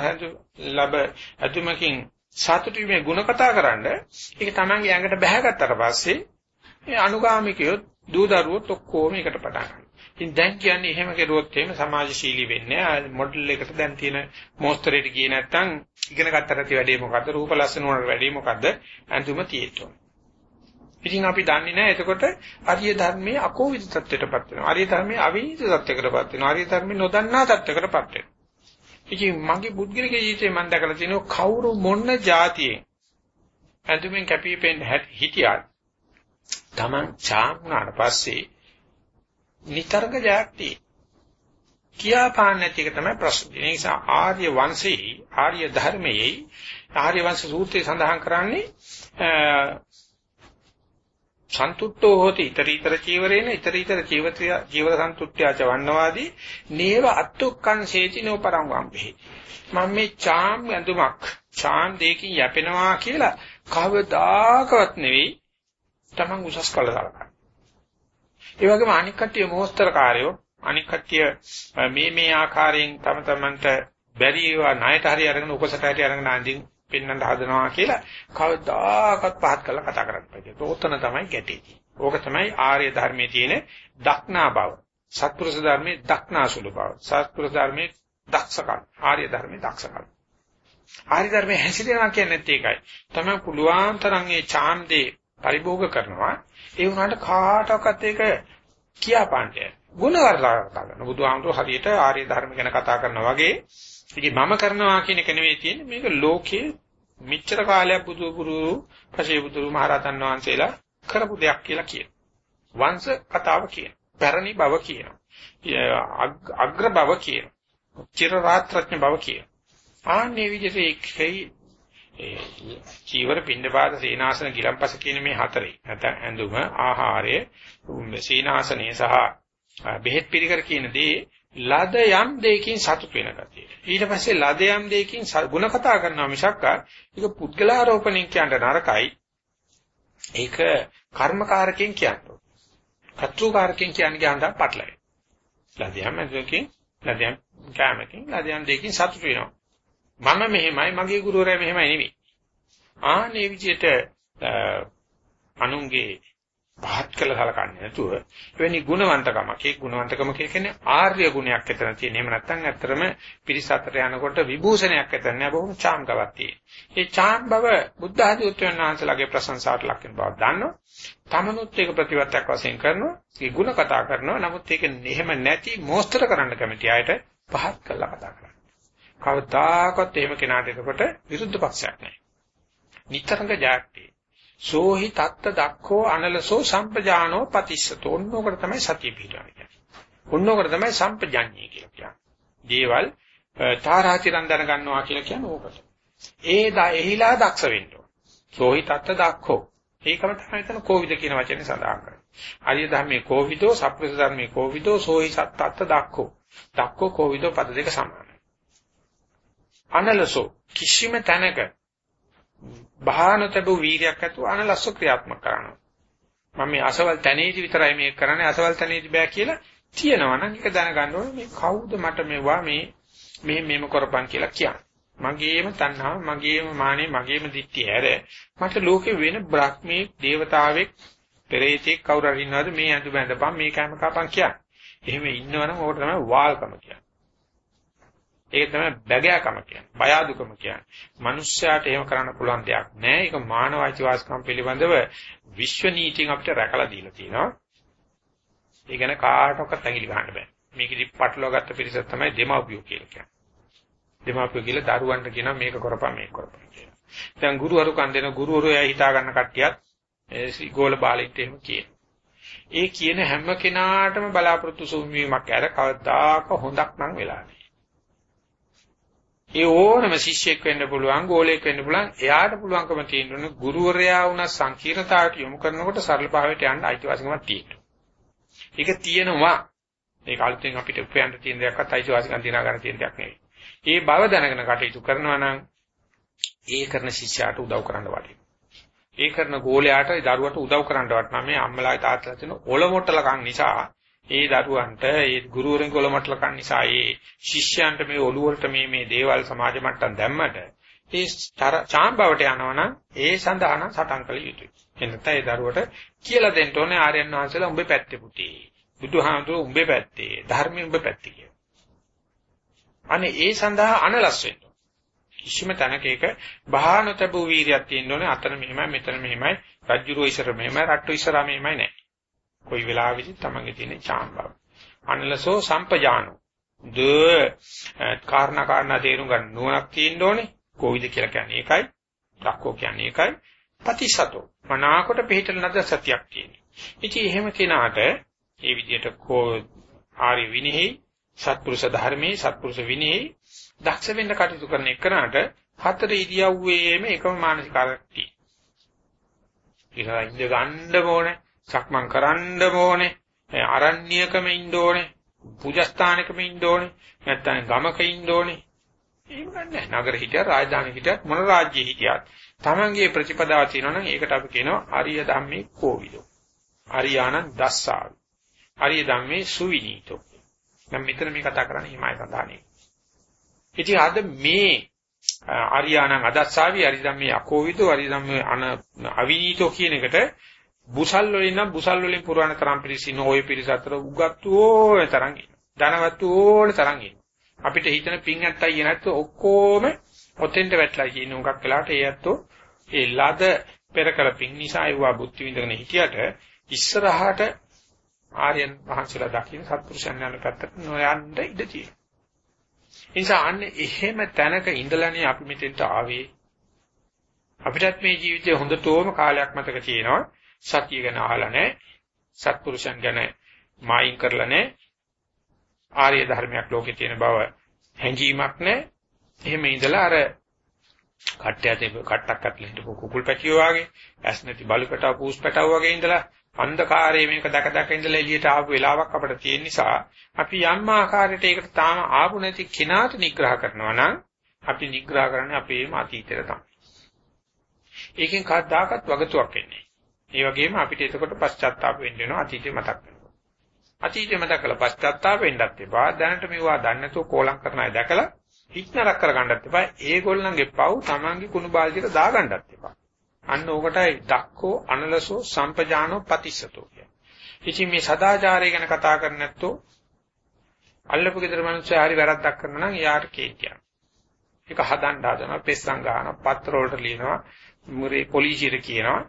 ලැබ ඇඳුමකින් සතුටු වීමේ ಗುಣ කතා කරන්න ඒක තමන්ගේ ඇඟට බැහැගත්තට පස්සේ මේ අනුගාමිකයොත් දූ දරුවොත් ඔක්කොම එකට පටන් ගන්නවා. ඉතින් දැන් කියන්නේ එහෙම කෙරුවොත් එහෙම සමාජශීලී වෙන්නේ මොඩල් එකට දැන් තියෙන මොස්තරේට ගියේ නැත්නම් ඉගෙන ගන්නට ඇති වැඩේ මොකද්ද? රූප ලස්සන වල වැඩේ මොකද්ද? අන්තිම තියෙන්න ඉතින් අපි දන්නේ නැහැ. එතකොට ආර්ය ධර්මයේ අකෝවිද තත්ත්වයටපත් වෙනවා. ආර්ය ධර්මයේ අවීත තත්ත්වයකටපත් වෙනවා. ආර්ය ධර්මයේ නොදන්නා තත්ත්වයකටපත් වෙනවා. ඉතින් මගේ පුද්ගලික ජීවිතේ මම දැකලා තියෙනවා කවුරු මොන જાතියෙන් ඇඳුමින් කැපී පෙනෙන හිටියත් Taman චාම්නාට පස්සේ නිතරක ජයක් තියෙනවා. කියා පාන්න නැති එක තමයි ප්‍රශ්නේ. ඒ නිසා ආර්ය වංශයේ ආර්ය ධර්මයේ ආර්ය වංශ සූත්‍රයේ සඳහන් කරන්නේ සන්තුට්ඨෝ හෝති iterator චීවරේන iterator ජීවිතය ජීවර සන්තුට්ඨ්‍යාච වන්නවාදී නේව අත්තුක්කං සේතිනෝ පරං වම්පේ මම මේ චාම් ඇඳුමක් චාම් දෙකකින් යැපෙනවා කියලා කවදාකවත් නෙවෙයි Taman උසස් කළ දාලා ඒ වගේම අනික් කට්ටිය මොහොස්තරකාරයෝ අනික් කට්ටිය මේ මේ ආකාරයෙන් තම තමන්ට බැරි ඒවා ණයට හරි අරගෙන උපසට හරි අරගෙන අඳින් පෙන්වන්න හදනවා කියලා කවදාකවත් පහත් කරලා කතා කරන්න බෑ. ඕතන තමයි ගැටේ. ඕක තමයි ආර්ය ධර්මයේ තියෙන දක්නා බව. සත්පුරුෂ ධර්මයේ දක්නාසුළු බව. සත්පුරුෂ ධර්මයේ දක්ෂකම්. ආර්ය ධර්මයේ දක්ෂකම්. ආර්ය ධර්මයේ හැසිරෙනවා කියන්නේ ඒකයි. තමයි පුළුවන් තරම් ඒ ඡාන්දේ පරිභෝග කරනවා. ඒ වුණාට කාටවත් ඒක කියාපාන්නේ. ಗುಣ වර්ලා කතා කරන බුදුහාමුදුරුවෝ හරියට ආර්ය ධර්ම ගැන කතා කරනවා වගේ ඉතින් මම කරනවා කියන එක නෙවෙයි තියෙන්නේ මේක ලෝකයේ මිච්ඡර කාලයක් බුදු ගුරු පසේ බුදුරු මහරහතන් වහන්සේලා කරපු දෙයක් කියලා කියන. වංශ කතාව කියන. පැරණි බව කියන. අග්‍ර බව කියන. චිර රාත්‍රඥ බව කියන. ආන්නේ විදිහට ඒකයි ඒ චීවර පින්නපාත සීනාසන ගිලම්පස කියන මේ හතරේ නැත්නම් ඇඳුම ආහාරය සීනාසනය සහ බෙහෙත් පිළිකර කියන දේ ලද යම් දෙයකින් සතුට වෙන ගතිය. ඊට පස්සේ ලද යම් දෙයකින් ಗುಣ කතා කරනවා මිසක් ඒක පුද්ගලාරෝපණයෙන් කියන්න නරකයි. ඒක කර්මකාරකෙන් කියන්න. කර්තෘකාරකෙන් කියන්නේ ගහන්න පටලයි. ලද යම් දෙයකින් ලද යම් කැමකින් ලද යම් දෙයකින් සතුට වෙනවා. මම මෙහෙමයි මගේ ගුරුවරයා මෙහෙමයි නෙවෙයි. ආනේ විදිහට අනුන්ගේ පහත් කළ සලකන්නේ නැතුව එවැනි ගුණවන්තකමක් ඒ ගුණවන්තකම කියන්නේ ආර්ය ගුණයක් ඇතන තියෙන. එහෙම නැත්නම් ඇත්තටම පිරිස අතර යනකොට විභූෂණයක් ඇතන නෑ බොහොම චාම් ගවක් තියෙන. ඒ චාම් බව බුද්ධ ආදී උත්තරයන් වහන්සේලාගේ ප්‍රශංසාට ලක් වෙන බව දන්නවා. තමනුත් ඒක ප්‍රතිවත්තක් වශයෙන් කරනවා. ඒ ගුණ කතා කරනවා. නමුත් ඒක එහෙම නැති මෝස්තර කරන්න කැමති අයට පහත් කළා කතා කරනවා. කවදාකවත් එහෙම කෙනාට එතකොට විරුද්ධ පක්ෂයක් නැහැ. නිතරම ජාක්ටි. සෝහි තත්ත දක්ඛෝ අනලසෝ සම්පජානෝ පතිස්සතෝ. ඔන්නෝකට තමයි සතිය පිටවන්නේ. ඔන්නෝකට තමයි සම්පජඤ්ඤය කියලා කියන්නේ. දේවල් තාරාතිරන් දැන ගන්නවා කියලා කියන්නේ ඕකට. ඒ දා එහිලා දක්ෂ වෙන්න ඕන. සෝහි තත්ත දක්ඛෝ. ඒකම තමයි එතන කෝවිද කියන වචනේ සඳහන් කරන්නේ. ආර්ය ධර්මයේ කෝවිදෝ, සප්ප්‍රස ධර්මයේ කෝවිදෝ, සෝහි සත්තත්ත දක්ඛෝ. දක්ඛෝ කෝවිදෝ පද දෙක සමානයි. අනලසෝ කිසිම තැනක බාහනතබු වීර්යයක් ඇතුව අනලස්ස ක්‍රියාත්මක කරනවා. මම මේ අසවල් තැනේදී විතරයි මේක කරන්නේ අසවල් තැනේදී බෑ කියලා තියෙනවා නම් ඒක දැනගන්න ඕනේ මේ කවුද මට මෙවුවා මේ මේ මේම කරපන් කියලා කියන්නේ. මගේම තණ්හාව, මගේම මානෙ, මගේම දික්තිය ඇර මට ලෝකේ වෙන බ්‍රහ්මී, දේවතාවෙක්, පෙරේතෙක් කවුරු හරි ඉන්නවද මේ අඳු බැඳපන් මේ කැම කපන් කියන්නේ. එහෙම ඉන්නවනම් ඕකට තමයි වාල්කම කියන්නේ. ඒක තමයි බැගෑකම කියන්නේ. බය අඩුකම කියන්නේ. මිනිස්සයාට එහෙම කරන්න පුළුවන් දෙයක් නෑ. ඒක මානව අයිතිවාසිකම් පිළිබඳව විශ්ව නීතියෙන් අපිට රැකලා දීලා තියෙනවා. ඒ ගැන කාටවත් ඇඟිලි ගහන්න බෑ. මේකෙදි පටලවා ගත්ත පිරිස තමයි දෙමාපියෝ කියලා කියන්නේ. දෙමාපියෝ කියලා දරුවන්ට කියනවා මේක කරපන් මේක කරපන් කියලා. දැන් ගුරුවරු කන් දෙන ගුරුවරු එයා හිතා ගන්න කට්ටියත් ඒ ගෝල බාලෙක්ට එහෙම කියන. ඒ කියන හැම කෙනාටම බලාපොරොත්තු සුන්වීමක් ඇර කවදාක හොඳක් නම් වෙලා නැහැ. ඒ ඕනම ශිෂ්‍යෙක් වෙන්න පුළුවන්, ගෝලයෙක් වෙන්න පුළුවන්. එයාට පුළුවන්කම තියෙනුනේ ගුරුවරයා වුණා සංකීර්ණතාවට යොමු කරනකොට සරල භාවයට යන්න අයිතිවාසිකමක් තියෙනවා. ඒක තියෙනවා. ඒක අලුතෙන් අපිට උපයන්න තියෙන දෙයක්වත් අයිතිවාසිකම් දිනා ගන්න තියෙන දෙයක් නෙවෙයි. ඒ බව දැනගෙන කටයුතු කරනවා නම් ඒ කරන ශිෂ්‍යයාට උදව් කරන්න වටිනවා. ඒ කරන ගෝලයාට දරුවට උදව් කරන්න වටනා මේ අම්මලා තාත්තලා තියෙන ඔලොමොට්ටලකම් නිසා ඒ දරුවන්ට ඒ ගුරුවරුන්ගේ ඔලොමොට්ටලකම් නිසා ඒ ශිෂ්‍යයන්ට මේ ඔළුව වලට මේ මේ දේවල් සමාජ මට්ටම් දැම්මට ඒ චාම්බවට යනවනම් ඒ සඳහා නම් සටන් කළ යුතුයි. එන්නත ඒ දරුවට කියලා දෙන්න ඕනේ ආර්යයන් වහන්සේලා උඹේ පැත්තේ පුතේ. බුදුහාමුදුරුවෝ උඹේ පැත්තේ, ධර්මයේ උඹේ පැත්තේ කියලා. අනේ ඒ සඳහා අනලස් වෙන්න. කිසිම තැනක ඒක බහානතබු වීරියක් තියෙන්න ඕනේ. අතන මෙහෙමයි, මෙතන මෙහෙමයි, රජ්ජුරුව ඉස්සර මෙහෙමයි, රට්ටු ඉස්සර මෙහෙමයි නෑ. කොයි වෙලාවෙදි තමන්ගේ තියෙන චාම්බව. අනලසෝ සම්පජානෝ. ද කාරණා කාරණා තේරුම් ගන්න නුවණක් තියෙන්න ඕනේ. කොවිද කියලා කියන්නේ ඒකයි. දක්කෝ කියන්නේ ඒකයි. පතිසතෝ. මනාකොට පිළිතල නැද සතියක් තියෙනවා. ඉතින් එහෙම කෙනාට ඒ විදිහට කෝ ආරි විනෙහි සත්පුරුෂ ධර්මයේ සත්පුරුෂ විනෙහි දක්ෂ වෙන්න කටයුතු කරන එකනට හතර ඉරියව්වේම එකම මානසිකාරයක් තියෙනවා. ඉඳ ගන්න ඕනේ, සක්මන් කරන්න ඕනේ, අරණ්‍යකම ඉන්න ඕනේ, පූජස්ථානකම ඉන්න ඕනේ, නැත්නම් ගමක ඉන්න ඕනේ. එහෙම ගන්නෑ. නගර හිටියත්, රාජධානි හිටියත්, මොන රාජ්‍යයේ හිටියත් තමන්ගේ ප්‍රතිපදාව තියෙනවා නම් ඒකට අපි කියනවා ආර්ය ධම්මේ කෝවිදෝ. ආර්යානං දස්සාවි. ආර්ය ධම්මේ සුවිනීතෝ. දැන් මෙතන මේ කතා කරන්නේ හිමයි සඳහානේ. ඉතින් අද මේ ආර්යානං අදස්සාවි ආර්ය ධම්මේ අකෝවිදෝ ආර්ය ධම්මේ අන අවිනීතෝ කියන එකට බුසල් වලින් නම් බුසල් වලින් පුරාණ තරම් පිරිසින ඔය පිරිස අතර උගත්තු ඕන තරම් ඉන්න. ධනවත්තු ඕන තරම් ඉන්න. අපිට හිතන පින් ඇත්තයි නැත්නම් ඔක්කොම ඔතෙන්ට වැටලා කියන උගක් වෙලාවට ඒ ඇත්තෝ ඒ ලද පෙර කල පින් නිසා ඒවා බුද්ධ විඳගෙන හිටියට ඉස්සරහට ආර්යයන් වහන්සේලා දකින්න සත්පුරුෂයන් යන පැත්තට නොයන්න ඉඩ තියෙනවා. ඒ නිසා අන්න එහෙම තැනක ඉඳලානේ අපි මෙතෙන්ට ආවේ. අපිටත් මේ ජීවිතේ හොඳටම කාලයක් මතක තියෙනවා. සතිය ගැන අහලා නැහැ. සත්පුරුෂයන් ගැන මායින් කරලා නැහැ. ආර්ය ධර්මයක් ලෝකේ තියෙන බව හැඟීමක් නැහැ. එහෙම ඉඳලා අර කට්ටයතේ කට්ටක් අట్లా හිටපු කුකුල් පැටියෝ වගේ ඇස් නැති බලුකට පූස් පැටව වගේ ඉඳලා අන්ධකාරයේ මේක දැක දැක ඉඳලා එළියට ආපු වෙලාවක් අපිට තියෙන නිසා අපි යම් ආකාරයකට ඒකට තාම ආපු නැති කෙනාට නිග්‍රහ කරනවා නම් අපි නිග්‍රහ කරන්නේ අපේම අතීතයට තමයි. ඒකෙන් කවදාකවත් වගතුවක් වෙන්නේ ඒ වගේම අපිට එතකොට පශ්චාත්තාප වෙන්න වෙනවා අතීතේ මතක් වෙනවා. අතීතේ මතක් කරලා පශ්චාත්තාප වෙන්නත් එපා. දැනට මේවා දන්නේ නැතුව කෝලම් කරන අය දැකලා හිටනරක් කරගන්නත් එපා. ඒගොල්ලන්ගේ පව් Tamange කුණු බාල්දියට දාගන්නත් එපා. අන්න ඕකටයි දක්කෝ අනලසෝ සම්පජානෝ පතිස්සතෝ කියන්නේ. ඉතින් මේ සදාචාරය ගැන කතා කරන්නේ නැත්තෝ අල්ලපු ගෙදර මිනිස්සු හරි වැරද්දක් කරනවා නම් එයාට කේන්තියක්. ඒක හදන්න හදනවා, පෙස්සම් ගන්නවා, පත්‍ර වලට ලියනවා, මුරේ පොලිසියට කියනවා.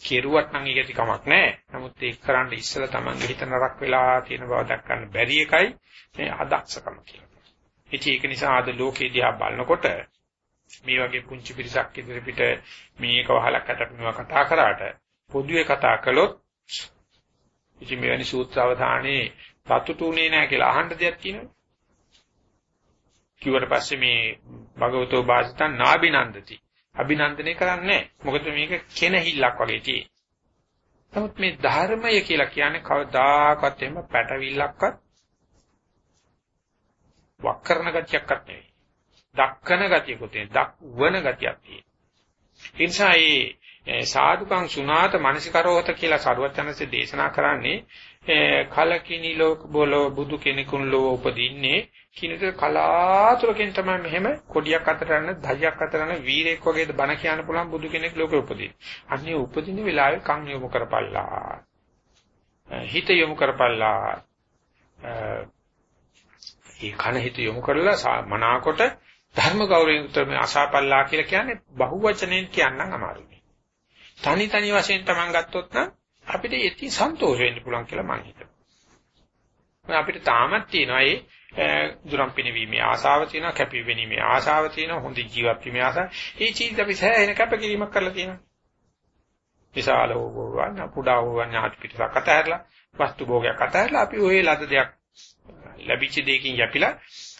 කෙරුවත් නම් ඒකටි කමක් නැහැ. නමුත් ඒක කරන්න ඉස්සෙල්ලා Tamange හිත නරක වෙලා තියෙන බව දක්වන්න බැරි එකයි මේ අදක්ෂකම කියලා. ඉතින් ඒක නිසා අද ලෝකේ දිහා බලනකොට මේ වගේ පුංචි පිරිසක් ඉදිරිපිට මේක වහලක් අතට මේවා කතා කරාට පොදුවේ කතා කළොත් ඉතින් මෙවැනි සූත්‍ර අවධානයේ සතුටුුනේ නැහැ කියලා අහන්න දෙයක් තියෙනවා. කිව්වට පස්සේ මේ භගවතෝ වාසිතං නාබිනන්දති. අභිනන්දනය කරන්නේ මොකද මේක කෙනහිල්ලක් වගේ තියෙන්නේ. නමුත් මේ ධර්මය කියලා කියන්නේ කවදාකවත් එහෙම පැටවිල්ලක්වත් වක් කරන ගතියක්වත් නෙවෙයි. දක්කන ගතියකුත් නෙවෙයි. දක්වන ගතියක් තියෙනවා. ඒ නිසා සාදුකං සුනාත මනසිකරෝත කියලා සරුවචනසේ දේශනා කරන්නේ කලකිනි ලෝක බොලෝ බුදු කෙනෙකුන් ලෝ උපදින්නේ කිනක කලාතුරකින් තමයි මෙහෙම කොඩියක් අතට යන ධජයක් අතට යන වීරයෙක් වගේද බණ කියන්න පුළුවන් බුදු කෙනෙක් ලෝකෙ උපදින්නේ. අන්නේ උපදින වෙලාවේ කන් යොමු කරපල්ලා. හිත යොමු කරපල්ලා. ඒ කන හිත යොමු කරලා මනාකොට ධර්ම ගෞරවයෙන් උත්තර අසාපල්ලා කියලා කියන්නේ බහුවචනෙන් කියන්නම් අමාරුයි. තනි තනි වශයෙන් Taman ගත්තොත් නම් අපිට ඒකෙන් සන්තෝෂ වෙන්න පුළුවන් කියලා මම හිතනවා. අපිට තාමත් තියෙනවා ඒ දුරම් පිනවීමේ ආසාව තියෙනවා, කැපී වෙීමේ ආසාව තියෙනවා, හොඳ ජීවත් වීමේ ආසාව. මේ චීਜ਼ අපි සෑහෙන කැපකිරීමක් කරලා තියෙනවා. විශාල වූවන්, පුඩා වූවන් ආත් පිටසක් අතහැරලා, වස්තු භෝගයක් අතහැරලා අපි ওই ලද දෙයක් ලැබිච්ච දෙයකින් යැපිලා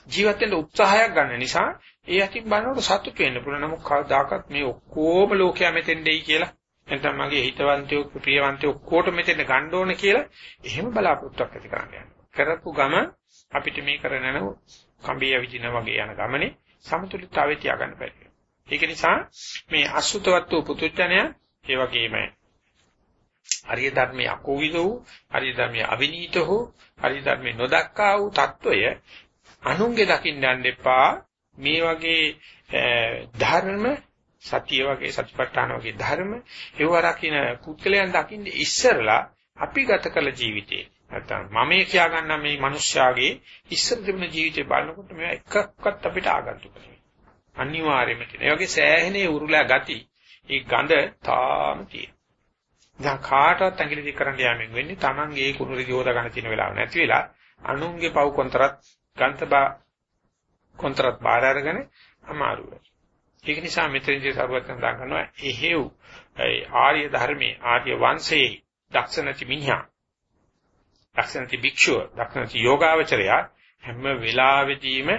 ජීවත් වෙන්න උත්සාහයක් ගන්න නිසා ඒ අතින් බලනකොට සතුට වෙන්න පුළුවන්. නමුත් කවදාකවත් මේ ඔක්කොම ලෝකයා මෙතෙන්දෙයි කියලා නැත්නම් මගේ හිතවන්තයෝ ප්‍රියවන්තයෝ ඔක්කොට මෙතන ගන්න ඕන කියලා එහෙම බලාපොරොත්තුවක් ඇති කරන්න කරපු ගම අපිට මේ කරන කම්බිය විදින වගේ යන ගමනේ සමතුලිතතාවය තියාගන්න බැහැ. ඒක නිසා මේ අසුතවත් වූ පුතුත්ජනය ඒ වගේම අරිය ධර්මයේ අකෝවිද වූ අරිය ධර්මයේ අවිනීත වූ අරිය ධර්මයේ නොදක්කා වූ తত্ত্বය අනුන්ගේ දකින්න යන්න එපා මේ වගේ ධර්ම සතිය වගේ සතිපට්ඨාන වගේ ධර්ම ඒව රකින්න පුද්ගලයන් දකින්න ඉස්සරලා අපි ගත කළ ජීවිතේ නැත්තම් මම කියා ගන්න මේ මිනිස්යාගේ ඉස්සර තිබුණ ජීවිතේ බලනකොට මේවා එකක්වත් අපිට ආගන්තුක නෙවෙයි අනිවාර්යයෙන්ම තියෙන. ඒ වගේ සෑහෙනේ උරුලා ගති ඒ ගඳ තාම තියෙන. දැන් කාටවත් ඇඟිලි දික් කරන්න යෑමෙන් වෙන්නේ Tamange ඒ කුණුරි ජෝද ගන්න තියෙන වෙලාව නැති වෙලා අනුන්ගේ පව් කොන්තරත් ගන්තබා කොන්තරත් බාර අරගෙන අමාරුයි. ඒක නිසා මෙතනදී සරුවත් සඳහන් කරනවා එහෙව් ආර්ය ධර්මයේ ආර්ය වංශයේ දක්ෂ නැති මිනිහා දක්ෂ නැති භික්ෂුව දක්ෂ නැති යෝගාවචරය හැම වෙලාවෙදීම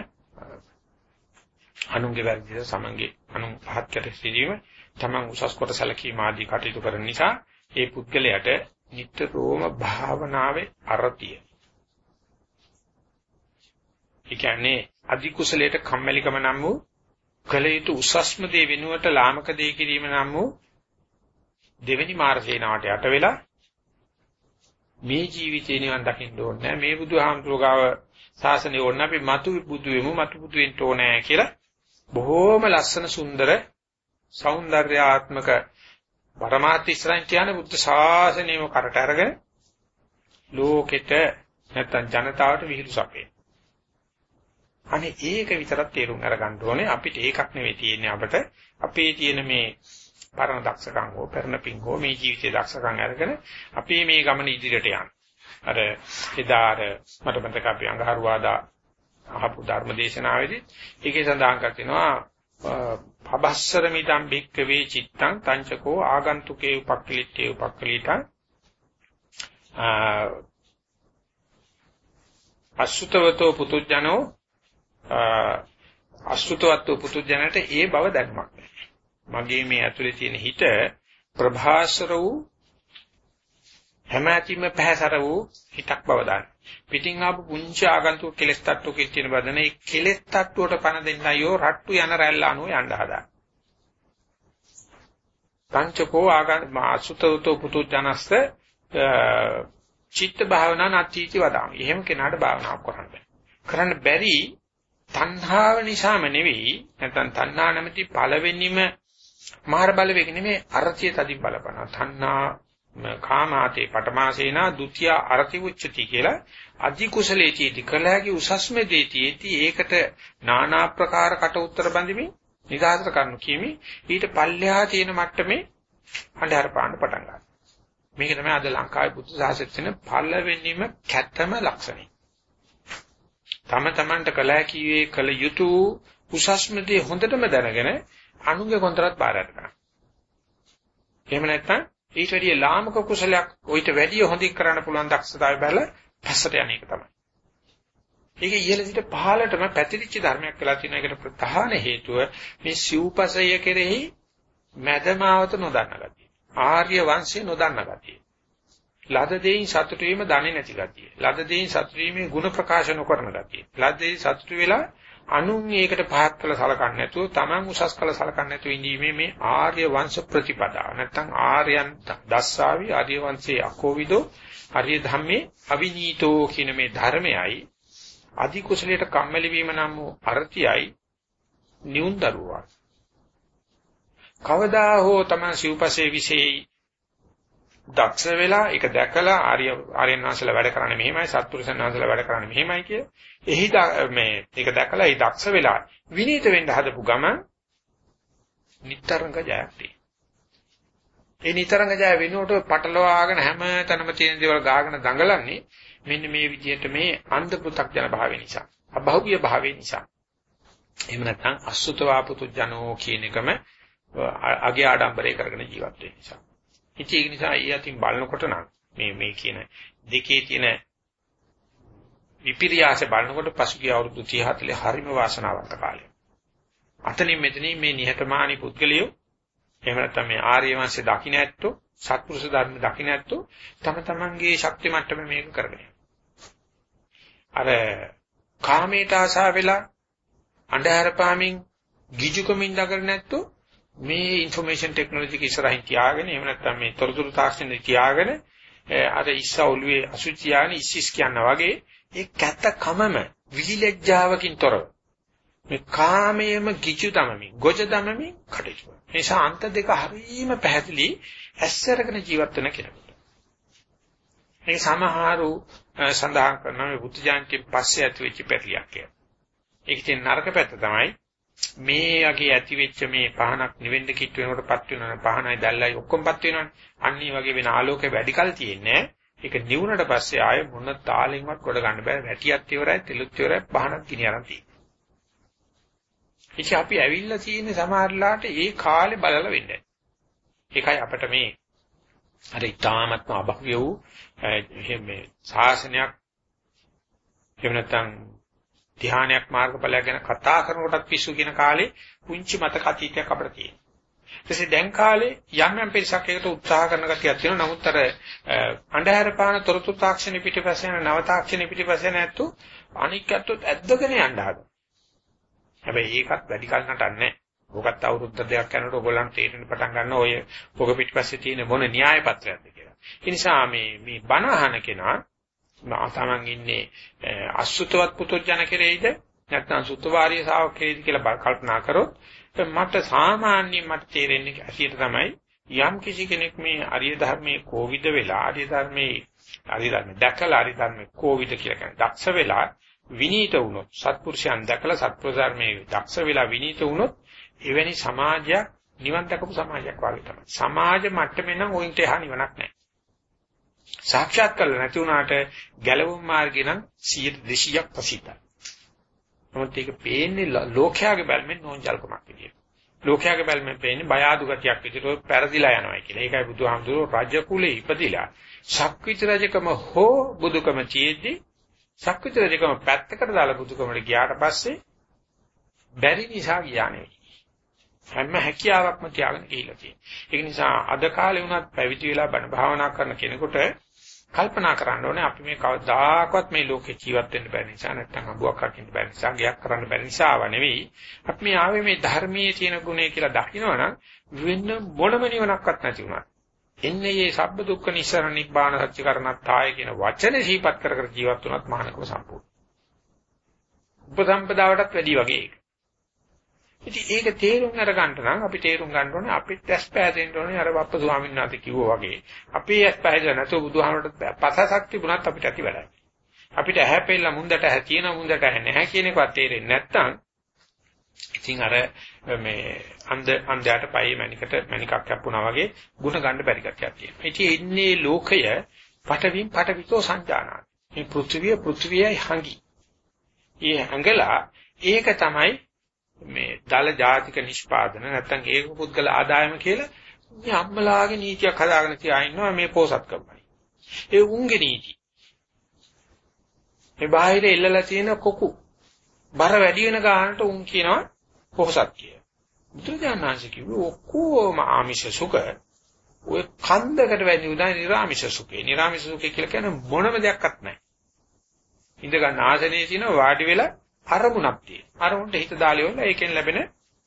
අනුන්ගේ වැරදිද සමන්ගේ අනුන් පහත් කර සිටීම තමන් උසස් කොට සැලකීම ආදී කටයුතු කරන නිසා ඒ පුද්ගලයාට නිතරම භාවනාවේ අරතිය. ඒ කියන්නේ අධි කුසලයට කම්මැලිකම නම් වූ කළ යුතු උසස්ම දේ වෙනුවට ලාමක දේ කිරීම නම් වූ දෙවෙනි මාර්ගේනාවට යට වෙලා මේ ජීවිතේ නිවන් දකින්න ඕනේ නැහැ මේ බුදුහාමුදුරුවෝ ගාව ශාසනය ඕනේ අපි මතු බුදු වෙමු මතු බුදු වෙන්න ඕනේ කියලා බොහෝම ලස්සන සුන්දර సౌందర్యාත්මක පරමාර්ථ ඉස්සරහින් කියන්නේ බුද්ධ ශාසනයම කරට අරගෙන ලෝකෙට නැත්තම් ජනතාවට විහිළු සපේ. අනේ ඒක විතරක් තේරුම් අරගන්න ඕනේ. අපිට ඒකක් නෙවෙයි තියෙන්නේ අපිට. අපේ තියෙන මේ පරණ දක්ෂකම් හෝ පරණ පිං හෝ මේ ජීවිතයේ දක්ෂකම් අරගෙන අපි මේ ගමන ඉදිරියට යන්න. අර එදා අර මට මතක අපි අඟහරුවාදා අහපු ධර්ම දේශනාවේදී ඒකේ සඳහන් කරනවා පබස්සර මිදම් බික්කවේ චිත්තං තංචකෝ ආගන්තුකේ උපක්ඛලිටේ උපක්ඛලිතං. අසුතවතෝ පුතුජනෝ අසුතවත්ව පුතුජනට ඒ බව දැක්මක් මගේ මේ ඇතුලේ තියෙන හිත ප්‍රභාසර වූ හැමැතිම පැහැසර වූ හිතක් බව දාන්න. පිටින් ආපු පුංචි ආගන්තුක කෙලස් තට්ටුවක තියෙන බදන ඒ කෙලස් තට්ටුවට පණ දෙන්නයෝ රට්ටු යන රැල්ල අනුව යන්න හදා. පංචකෝ ආගන් අසුතවතෝ පුතුජනස්ස චිත්ත භාවනා නැතිචි වදාමි. එහෙම කෙනාට භාවනාවක් කරන්න බෑ. කරන්න බැරි තණ්හාව නිසාම නෙවෙයි නැත්නම් තණ්හා නැමැති පළවෙනිම මාර බලවේග නෙමෙයි අර්ථය තදින් බලපනවා. තණ්හා කාමාතේ පටමාසේනා ဒ ුතිය අර්ථි උච්චති කියලා අධි කුසලේචීති කලහගේ උසස්ම දේතියේති ඒකට নানা ආකාර කට උත්තර බඳිමින් නිදාසර කරනු කියමි ඊට පල්ලෙහා තියෙන මට්ටමේ අnder පාන්න පටන් ගන්නවා. මේක තමයි අද ලංකාවේ බුද්ධ ශාසනයේ තියෙන පළවෙනිම කැතම ලක්ෂණය. තම තමන්ට කළ හැකියේ කළ යුතු උසස්ම දේ හොඳටම දැනගෙන අනුගේ කොන්තරත් බාර ගන්න. එහෙම නැත්නම් ඊට වැඩිය ලාමක කුසලයක් ඔయిత වැඩිය හොඳින් කරන්න පුළුවන් දක්ෂතාවය බැල පස්සට යන එක තමයි. ඒක ඉහළ සිට පහළටම පැතිරිච්ච ධර්මයක් වෙලා තියෙන එකට ප්‍රධාන හේතුව මේ සිව්පසය කෙරෙහි මැදමාවත නොදන්න ගතිය. ආර්ය වංශය නොදන්න ගතිය. ලද දෙයින් සතුටු වීම දන්නේ නැති ගතිය. ලද දෙයින් සතුටු වීමේ ಗುಣ ප්‍රකාශ නොකරන ගතිය. ලද දෙයින් සතුටු වෙලා අනුන් ඒකට පහත් කළ සලකන්නේ නැතුව Taman උසස් කළ සලකන්නේ නැතුව ඉඳීමේ මේ ආර්ය වංශ ප්‍රතිපදාව නැත්නම් ආර්යයන් දස්සාවි ආර්ය වංශයේ අකෝවිදෝ ආර්ය ධම්මේ අවිනීතෝ කියන මේ ධර්මයයි අධි කුසලයට කම්මැලි වීම නම් වූ අර්ථයයි නියුන් දරුවා කවදා හෝ Taman සිව්පසේ විශේෂයි දක්ෂ වෙලා ඒක දැකලා ආර්ය ආර්යයන් වහන්සේලා වැඩ කරන්නේ මෙහෙමයි සත්පුරුෂයන් වහන්සේලා වැඩ කරන්නේ මෙහෙමයි කිය. එහි මේ ඒක දැකලා ඒ දක්ෂ වෙලා විනීත වෙන්න හදපු ගම නිතරංග ජයක් ඒ නිතරංග ජය වෙනුවට පටලවාගෙන හැම තැනම තියෙන දේවල් ගාගෙන දඟලන්නේ මෙන්න මේ විදිහට මේ අන්ධ පෘ탁ජන භාවය නිසා. අභෞවිය භාවය නිසා. එහෙම නැත්නම් අසුතවා පුතුජනෝ කියන එකම අගේ ආඩම්බරේ කරගෙන ජීවත් වෙන නිසා. ඉතින් ඒක නිසා ඊ අතින් බලනකොට නම් මේ මේ කියන දෙකේ තියෙන විපිරියාස බලනකොට පසුගිය අවුරුදු 30 40 හරිම වාසනාවන්ත කාලය. අතනින් මෙතනින් මේ නිහතමානී පුද්ගලියෝ එහෙම නැත්නම් මේ ආර්ය වංශය දකින්න ඇත්තෝ සත්පුරුෂ ධර්ම දකින්න ඇත්තෝ තම තමන්ගේ ශක්ති මට්ටම මේක කරගෙන අර කාමයට ආශා වෙලා අන්ධහර පාමින් ගිජුකමින් දකර නැත්තෝ මේ ইনফර්මේෂන් ටෙක්නොලොජි එක ඉස්සරහින් තියාගෙන එහෙම නැත්නම් මේ තොරතුරු තාක්ෂණය තියාගෙන අර ඉස්ස ඔළුවේ අසුචි යන්නේ ඉස්සිස් කියනවා වගේ ඒ කැත කමම විලිලැජ්ජාවකින් තොරව මේ කාමයේම කිචු තමමි ගොජ තමමි කටයුතු කරනවා. මේ ශාන්ත දෙක හරීම පැහැදිලි ඇස්සරගෙන ජීවත් වෙන කෙනෙකුට. මේ සමහරු සඳහන් කරන මේ බුද්ධ ජානකයෙන් පස්සේ ඇති වෙච්ච පැතිලියක් ඒක ඉතින් නරක පැත්ත තමයි. මේ වගේ ඇති වෙච්ච මේ පහනක් නිවෙන්න කිට් වෙනකොට පත් වෙනවනේ පහනයි දැල්ලයි ඔක්කොම පත් වෙනවනේ. අන්න ඒ වගේ වෙන ආලෝකය වැඩිකල් තියෙන්නේ ඒක නිවුනට පස්සේ ආයෙ මොන තාලෙන්වත් කොට ගන්න බෑ. වැටියක් ඉවරයි තෙලුත් ඉවරයි පහනක් ගිනි අරන් තියෙන්නේ. ඉතින් අපි ඇවිල්ලා තියෙන සමහරලාට ඒ කාලේ බලලා වෙන්නේ ඒකයි අපිට මේ අර ඊටාමත්ම අභව්‍ය වූ මේ ශාසනයක් එහෙම නැත්නම් ධ්‍යානයක් මාර්ගඵලයක් ගැන කතා කරනකොටත් පිස්සු කියන කාලේ පුංචි මතක අතීතයක් අපිට තියෙනවා. ඊටසේ දැන් කාලේ යම් යම් පිරිසක් එකට උත්සාහ කරන ගතියක් තියෙනවා. නමුත් අර අන්ධහර පාන තොරතුරු තාක්ෂණ පිටිපස්සේ යන නව තාක්ෂණ පිටිපස්සේ නැත්තු අනික් ඇත්තොත් ඇද්දගෙන යන්න හදනවා. හැබැයි ඒකත් වැඩි කල නටන්නේ ඕකත් අවුරුද්ද දෙකක් යනකොට ඕගොල්ලන්ට තේරෙන්න පටන් ගන්න ඔය පොක පිටිපස්සේ තියෙන මොන න්‍යාය පත්‍රයක්ද කියලා. ඒ නිසා මේ මේ බණ අහන කෙනා තමන් ඉන්නේ අසුතවත් පුතුජන කෙරෙයිද නැත්නම් සුත්තවාරිය ශාවක කෙරෙයිද කියලා කල්පනා කරොත් මට සාමාන්‍යයෙන් මට තේරෙන්නේ ඇසියට තමයි යම් කිසි කෙනෙක් මේ අරිය ධර්මයේ කෝවිද වෙලා අරිය ධර්මයේ අරිය ධර්ම දැකලා අරිය ධර්මයේ කෝවිද කියලා කියන දක්ෂ වෙලා විනීත වුණොත් සත්පුරුෂයන් දැකලා සත්පුරුෂ ධර්මයේ දක්ෂ වෙලා විනීත වුණොත් එවැනි සමාජයක් නිවන් දකපු සමාජයක් වගේ තමයි. සමාජ මට්ටමේ නම් ඔයින්ට එහා නිවනක් නැහැ. සාක්ෂාත් කරලා නැති වුණාට ගැලවුම් මාර්ගේ නම් 200ක් ප්‍රසිද්ධයි. නමුත් ඒක පේන්නේ ලෝකයාගේ බැල්මෙන් නෝන්ජල්කමක් විදියට. ලෝකයාගේ බැල්මෙන් පේන්නේ බය ආදු ගතියක් විදියට ඔය පෙරදිලා යනවා කියලා. ඒකයි බුදුහාමුදුරුවෝ රජ කුලේ ඉපදිලා ශක්විත රජකම හෝ බුදුකම තියෙද්දි ශක්විත රජකම පැත්තකට දාලා බුදුකමට ගියාට පස්සේ බැරි නිසා ගියා නෙවෙයි. හැම හැකියාවක්ම තියාගෙන ගිහිල්ලා තියෙනවා. ඒක නිසා අද කාලේ වුණත් පැවිදි වෙලා බණ භාවනා කරන කෙනෙකුට කල්පනා කරන්න ඕනේ අපි මේ කවදාකවත් මේ ලෝකේ ජීවත් වෙන්න බැරි නිසා නැත්නම් අඹුවක් රකින්න බැරි නිසා ගයක් කරන්න බැරි නිසා ආව නෙවෙයි. අපි මේ ආවේ මේ ධර්මයේ තියෙන ගුණය කියලා දකිනවනම් වෙන්න මොනම නිවනක්වත් නැති වුණා. එන්නේ මේ සබ්බ දුක්ඛ නිස්සාරණ නිබ්බාන සත්‍ය කරණත්තාය කියන වචනේ සිහිපත් කර කර ජීවත් වුණත් මහානකම සම්පූර්ණ. උපසම්පදාවටත් වැඩි වගේ ඒක. ඉතින් ඒක තේරුම් අරගන්න නම් අපි තේරුම් ගන්න ඕනේ අපිත් ඇස් පෑදෙන්න ඕනේ අර වප්ප ස්වාමීන් වහන්සේ කිව්වා වගේ. අපි ඇස් පෑදෙලා නැතුව බුදුහාමරට පසසක් තිබුණත් අපිට ඇති වැඩයි. අපිට ඇහැ පෙල්ල මුන්දට ඇහැ තියෙන මුන්දට ඇහැ නැහැ කියන එකවත් තේරෙන්නේ නැත්නම් ඉතින් අර මේ අන්ධ අන්ධයාට පයේ මණිකට මණිකක් කැප්පුණා වගේ ಗುಣ ගන්න බැරි කතියක් තියෙනවා. ඉතින් ඉන්නේ ලෝකය පටවින් පටවිතෝ සංජානන. මේ පෘථිවිය පෘථිවියයි හංගි. ඒ හංගලා ඒක තමයි මේ දල ජාතික නිෂ්පාදන නැත්නම් ඒක පුද්ගල ආදායම කියලා මේ අම්මලාගේ නීතියක් හදාගෙන තියා ඉන්නවා මේ පෝසත්කමයි. ඒ උන්ගේ නීති. මේ බාහිර ඉල්ලලා තියෙන කොකු බර වැඩි වෙන ගානට උන් කියනවා පොහසත් කිය. බුදුජානනාංශ කිව්වේ ඔක්කොම ආමිෂ සුඛ ඔය කන්දකට වැඩි උදා නිර්ආමිෂ සුඛේ. නිර්ආමිෂ සුඛේ කියලා කියන්නේ මොනම දෙයක්වත් නැහැ. ඉඳ ගන්න ආසනයේ තියෙන වාඩි වෙලා අරමුණක් තියෙන. අරමුණට හිත දාලිය වල ඒකෙන් ලැබෙන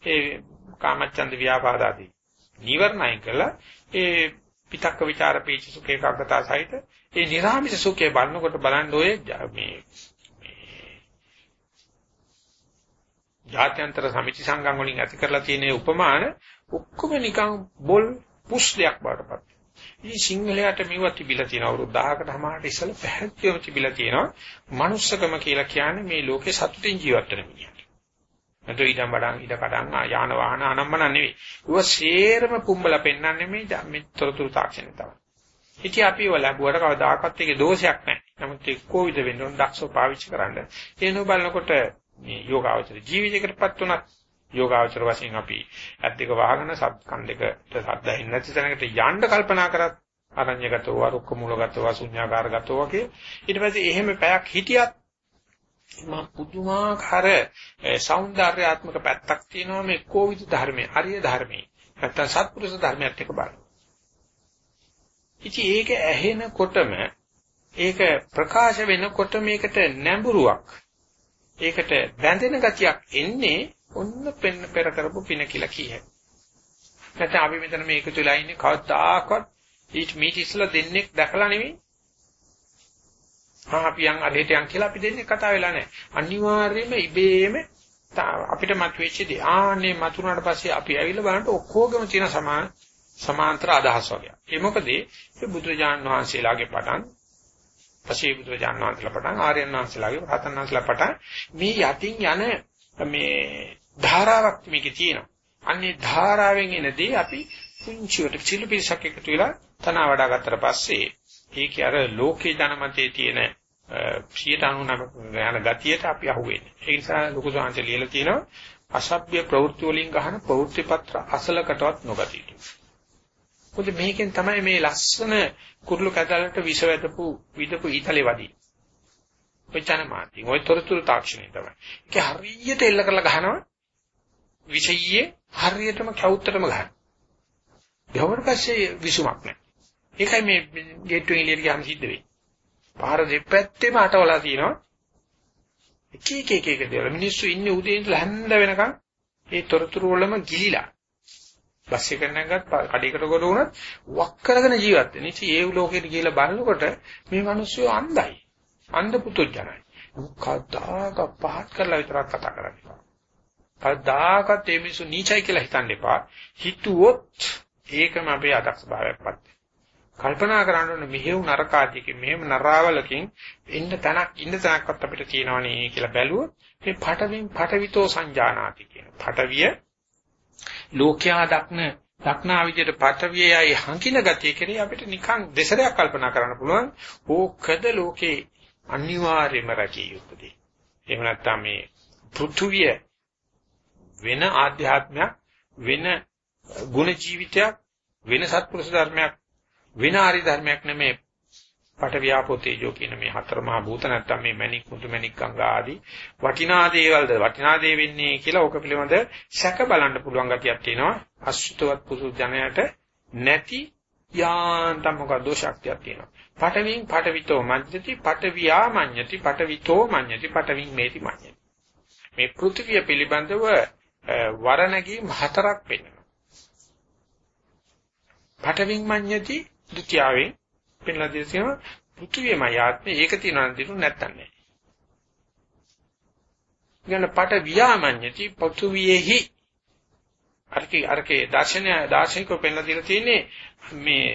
ඒ කාමච්ඡන්ද ව්‍යාපාද ආදී නිවර්ණය කළා ඒ පිටක්ක ਵਿਚාර පීච සුඛ ඒකාග්‍රතාව සහිත ඒ නිර්ාමිෂ සුඛය බලනකොට බලන්න ඔය මේ ජාත්‍යන්තර සමිති සංගම් වලින් ඇති කරලා තියෙන උපමාන ඔක්කොම නිකන් බොල් පුස් දෙයක් බාටපත්. ඉතින් සිංහලයට මෙව තිබිලා තියෙන අවුරුදු 10කට හමාරට ඉස්සෙල්ලා පැහැදිලිවම තිබිලා තියෙනවා. manussකම කියලා කියන්නේ මේ ලෝකේ සතුටින් ජීවත් වෙන මිනිහට. නැත්නම් ඊටම් වඩන් ඊට කඩන් යාන වාහන අනම්මන නෙවෙයි. ඌව සේරම පුම්බලා පෙන්වන්නේ මේ මිත්‍රතුරු තාක්ෂණය තමයි. ඉතින් අපි ඒව ලැබුවට කවදාකවත් ඒකේ දෝෂයක් නැහැ. නමුත් ඒ කොවිද වෙන්න ඕන දක්ෂව පාවිච්චි කරන්න. එනෝ බලනකොට මේ යෝගාවචර ජීවිතයකටපත් උනත් යෝගාචර වශයෙන් අපි ඇත් දෙක වහගෙන සත් කන් දෙකට ශබ්ද ඇහෙන්නේ නැති තැනකට යන්න කල්පනා කරත් අරඤ්‍යගතව රුක්ක මූලගතව ශුන්‍යාකාරගතව වගේ ඊට පස්සේ එහෙම පැයක් හිටියත් මා පුදුමාකාර సౌందర్యාත්මක පැත්තක් තියෙනවා මේ කෝවිද ධර්මයේ අරිය ධර්මයේ නැත්තම් සත්පුරුෂ ධර්මයත් එක්ක බලන්න. ඉතින් ඒක ඇහෙනකොටම ඒක ප්‍රකාශ වෙනකොට මේකට නැඹුරුවක් ඒකට බැඳෙන ගතියක් එන්නේ ඔන්න පෙන්න පෙර කරපු පින කියලා කියයි. නැත්නම් අපි මෙතන මේ එකතු වෙලා ඉන්නේ කවදාකවත් ඊට මීට ඉස්සලා දෙන්නේ දැකලා නෙමෙයි. ආ අපි යන් අරහෙට යන් කියලා අපි දෙන්නේ කතා වෙලා නැහැ. අනිවාර්යයෙන්ම ඉබේම අපිට මතුවෙච්ච දේ. ආන්නේ මතුනාට පස්සේ අපි ඇවිල්ලා බලනකොට ඔක්කොගම තියෙන සමාන සමාන්තර අදහස් වගේ. ඒ මොකද ඒ බුදුරජාණන් වහන්සේලාගේ පටන් පසේ බුදුරජාණන් වහන්සේලා පටන් ආර්යයන් වහන්සේලාගේ රහතන් වහන්සේලා පටන් මේ යටින් යන මේ ධාරාවක් මේකේ තියෙනවා. අන්නේ ධාරාවෙන් එන දේ අපි පුංචිවට සිළු පිටසක් එකතු වෙලා තන වඩා ගත්තට පස්සේ ඒකේ අර ලෝකේ ජනමතයේ තියෙන 99 යන ගතියට අපි අහුවෙන්නේ. ඒ නිසා ලොකු සාංශ ලියලා තියෙනවා අසභ්‍ය ප්‍රවෘත්ති වලින් ගහන ප්‍රවෘත්ති පත්‍ර අසලකටවත් නොගතියි. මොකද මේකෙන් තමයි මේ ලස්සන කුරුළු කැදලට විස වැදපු විදපු ඊතලේ වදී. ඔච්චන මාති. ඔය තොරතුරු තාක්ෂණය තමයි. ඒක හරියට එල්ල කරලා ගහනවා විෂයයේ හරියටම කවුත්තරම ගහනවා. ගවර පස්සේ විසුමක් නැහැ. ඒකයි මේ ගේට්ටුවෙන් එළියට ගියාම සිද්ධ වෙන්නේ. පාර දෙපැත්තේම අටවලා තියෙනවා. එක එක එක එක දේවල් මිනිස්සු ඉන්නේ උදේ ඉඳලා හැන්ද වෙනකන් ඒ තොරතුරු වලම ගිලිලා. බස් එක නැගත් කඩේකට ගොඩ වුණත් වක් කරගෙන ජීවත් වෙන. ඉතින් ඒ ලෝකෙට ගිහිල්ලා බලනකොට මේ මිනිස්සු අන්ධයි. අන්ධ පුතුජනයි. කවදාක පහත් කරලා විතරක් කතා කරන්නේ. කවදාකත් මේ මිනිස්සු නීචයි කියලා හිතන්න එපා. හිතුවොත් ඒකම අපේ අදක්ෂ භාවයක්පත්. කල්පනා කරන්න ඕනේ මෙහෙව් නරකාදීකින් මෙහෙම නරාවලකින් ඉන්න තැනක් ඉන්න තැනක්වත් අපිට තියෙනවනේ කියලා බැලුවොත් මේ පටවින් පටවිතෝ සංජානාති කියන. පටවිය ලෝකයා දක්න දක්නා විදියට පටවියයි හංකින ගතිය කෙරේ අපිට නිකන් දෙසරයක් කල්පනා කරන්න පුළුවන්. ඕකද ලෝකේ අනිවාර්යම රැකිය යුත්තේ. එහෙම නැත්නම් මේ පෘථුවිය වෙන ආධ්‍යාත්මයක් වෙන ගුණ ජීවිතයක් වෙන සත්පුරුෂ ධර්මයක් වෙන ආරි ධර්මයක් නෙමේ පට ව්‍යාපෝ තේජෝ කියන මේ හතර මහා භූත නැත්තම් මේ මණික් මුතු මණික් ගංගා ආදී වටිනා දේවල්ද? වටිනා දේ වෙන්නේ කියලා ඕක පිළිබඳ සැක බලන්න පුළුවන් ගතියක් තියෙනවා. අසුතවත් පුසු ජනයට නැති යාන්තම් මොකද ශක්තියක් තියෙනවා. පටවින් පටවිතෝ මඤ්ඤති පටවියා මඤ්ඤති පටවිතෝ මඤ්ඤති පටවින් මේති මඤ්ඤති. මේ පෘථිවිය පිළිබඳව වරණගී හතරක් පෙන්වනවා. පටවින් මඤ්ඤති ဒုတိ යවෙන් පෙන්ලා දෙන තියෙනවා පෘථිවියමයි ආත්මය. ඒක තියෙනවා දිනු නැත්තන් නෑ. ඊගොල්ල පට වියාමඤ්ඤති පෘථිවියෙහි. අරකේ අරකේ දර්ශනය දාර්ශනිකව පෙන්ලා දීලා තියෙන්නේ මේ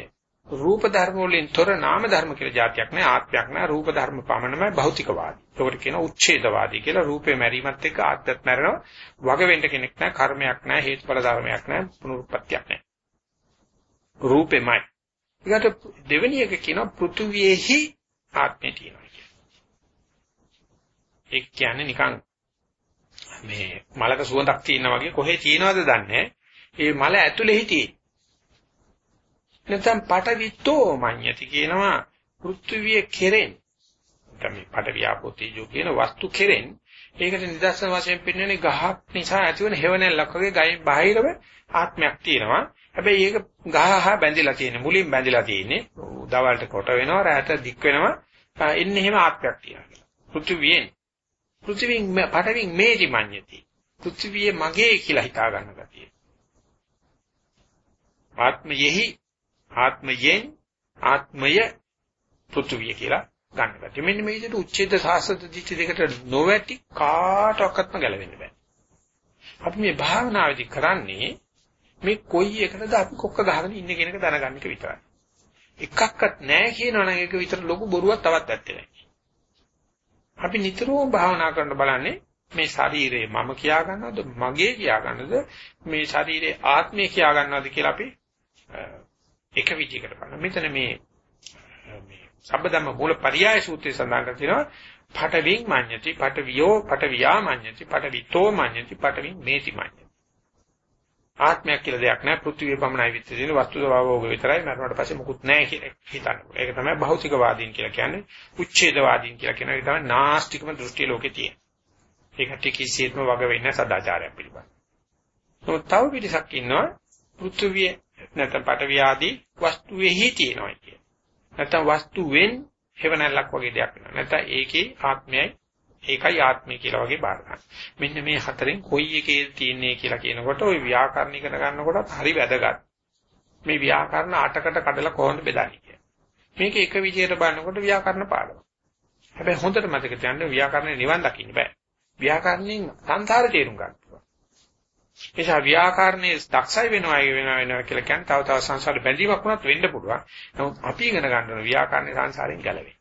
රූප ධර්ම වලින් තොර නාම ධර්ම කියලා જાතියක් නෑ ආත්මයක් නෑ රූප ධර්ම පමණමයි භෞතිකවාදී. ඒකට කියන උච්ඡේදවාදී කියලා රූපේ මැරීමත් එක්ක ආත්මත් මැරෙනවා. වග වෙන්න කෙනෙක් නෑ කර්මයක් නෑ හේතුඵල ධර්මයක් නෑ පුනරුත්පත්තියක් නෑ. රූපෙමයි. ඊකට දෙවෙනි එක කියනවා පෘථුවියෙහි ආත්මය තියෙනවා කියන්නේ. ඒ කියන්නේ නිකන් මේ මලක සුවඳක් තියෙනා වගේ කොහේ තියෙනවද දන්නේ ඒ මල ඇතුලේ හිටියේ. නැත්නම් පටවිත්තෝ මඤ්ඤති කියනවා පෘථුවිය කෙරෙන්. නැත්නම් මේ පටවියාපෝතීජෝ කියන වස්තු කෙරෙන් ඒකට නිදර්ශන වශයෙන් පෙන්වන්නේ ගහක් නිසා ඇතිවන හේවණල්ලක් වගේ ගහින් බාහිරව ආත්මයක් තියෙනවා. හැබැයි ඒක ගහහා බැඳිලා තියෙන්නේ මුලින් බැඳිලා තියෙන්නේ. දවල්ට කොට වෙනවා රැට දික් වෙනවා. එන්නේ එහෙම ආත්මයක් තියෙනවා. පෘථිවියෙන්. පෘථිවින් පඨවින් මේටි මඤ්ඤති. පෘථිවිය මගේ කියලා හිතා ගන්න ගතිය. ආත්මයෙහි ආත්මයෙන් ආත්මය පෘථිවිය කියලා ගන්න ගැටි. මෙන්න මේ විදිහට උච්ඡේද සාසත දිච්ච දෙකට නොවැටි කාටවත්ම ගැලවෙන්න බෑ. අපි මේ භාවනාවේදී කරන්නේ මේ කොයි එකකටද අපි කොක්ක ගහගෙන ඉන්නේ කියන එක දැනගන්න එක විතරයි. එකක්වත් නැහැ කියනවනම් ඒක විතර ලොකු බොරුවක් තවත් ඇත්තේ නැහැ. අපි නිතරම භාවනා කරන්න බලන්නේ මේ ශරීරය මම කියා ගන්නවද මගේ කියා ගන්නවද මේ ශරීරයේ ආත්මය කියා ගන්නවද කියලා අපි එක විදිහකට බලනවා. මෙතන මේ මේ සබ්බදම්ම මූල පරියාය සූත්‍රයේ සඳහන් කර තියෙනවා පඨවින් මඤ්ඤති පඨවියෝ පඨවියා මඤ්ඤති පඨවිතෝ මඤ්ඤති පඨවින් මේති මඤ්ඤති. ආත්මයක් කියලා දෙයක් නැහැ පෘථිවිය පමණයි විතර තියෙන වස්තු ස්වභාවෝග විතරයි මරණයට පස්සේ මුකුත් නැහැ කියලා හිතන්න. ඒක තමයි භෞතිකවාදීන් කියලා කියන්නේ උච්ඡේදවාදීන් කියලා කියන එක තමයි නාස්තිකම දෘෂ්ටිය ලෝකේ තියෙන. ඒකට කිසිසේත්ම වග වෙන්නේ සදාචාරයක් පිළිබඳ. නමුත් තව පිටසක් ඉන්නවා පෘථිවිය නැත්නම් පඨවි ආදී වස්තුවේහි තියෙනවා කිය. නැත්නම් වස්තුවෙන් හේවණල්ලක් වගේ දෙයක් වෙනවා. නැත්නම් ඒකේ ආත්මයයි ඒකයි ආත්මය කියලා වගේ බාර ගන්න. මෙන්න මේ හතරෙන් කොයි එකේ තියෙන්නේ කියලා කියනකොට ওই ව්‍යාකරණ ඉගෙන ගන්නකොටත් හරි වැදගත්. මේ ව්‍යාකරණ අටකට කඩලා කොහොමද බෙදන්නේ මේක එක විදිහට බලනකොට ව්‍යාකරණ පාඩම. හැබැයි හොඳට මතක තියාගන්න ව්‍යාකරණේ නිවන් දකින්න බෑ. ව්‍යාකරණයෙන් සංසාර තේරුම් ගන්න. නිසා ව්‍යාකරණයේ දක්ෂයි වෙනවා වෙනවා වෙනවා කියලා කියන්නේ තව තව සංසාර බැඳීමක් වුණත් වෙන්න පුළුවන්. නමුත් අපි ඉගෙන ගන්න ඕන ව්‍යාකරණේ සංසාරයෙන් ගැලවෙන්න.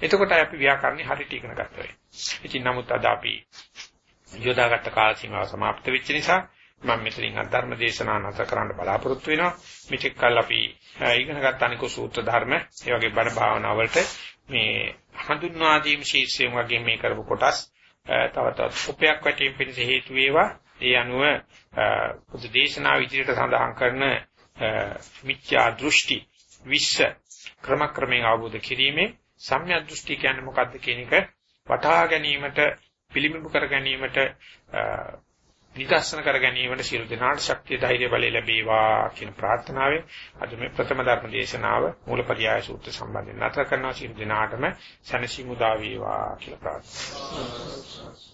එතකොට අපි ව්‍යාකරණේ හරියට ඉගෙන ගන්න වෙයි. ඉතින් නමුත් අද අපි යොදාගත්ත කාල සීමාව સમાપ્ત වෙච්ච නිසා මම මෙතනින් අධර්ම දේශනා නැත කරන්න බලාපොරොත්තු වෙනවා. මෙතෙක් කල් අපි ඉගෙන ගත්ත අනිකෝ සූත්‍ර ධර්ම, ඒ වගේ බණ භාවනා වලට මේ හඳුන්වා දීම ශීර්ෂයෙන් වගේ මේ කරපු කොටස් තව තවත් උපයක් වැටීම පිණිස හේතු වේවා. ඒ අනුව බුද්ධ දේශනාව ඉදිරියට සඳහන් කරන මිත්‍යා දෘෂ්ටි විශ්ස ක්‍රමක්‍රමයෙන් අවබෝධ කිරීමේ සම්‍යක් දෘෂ්ටි කියන්නේ මොකක්ද කියන එක වටහා ගැනීමට පිළිඹු කර ගැනීමට නිදර්ශන කර ගැනීමට සියලු දෙනාට ශක්තිය ධෛර්ය බලය ලැබේවා කියන ප්‍රාර්ථනාවෙන් අද මේ ප්‍රථම ධර්ම දේශනාව මූලපරියාය සූත්‍ර සම්බන්ධයෙන් නැතර කරනවා. සියලු දෙනාටම සනසි මුදා වේවා කියලා ප්‍රාර්ථනා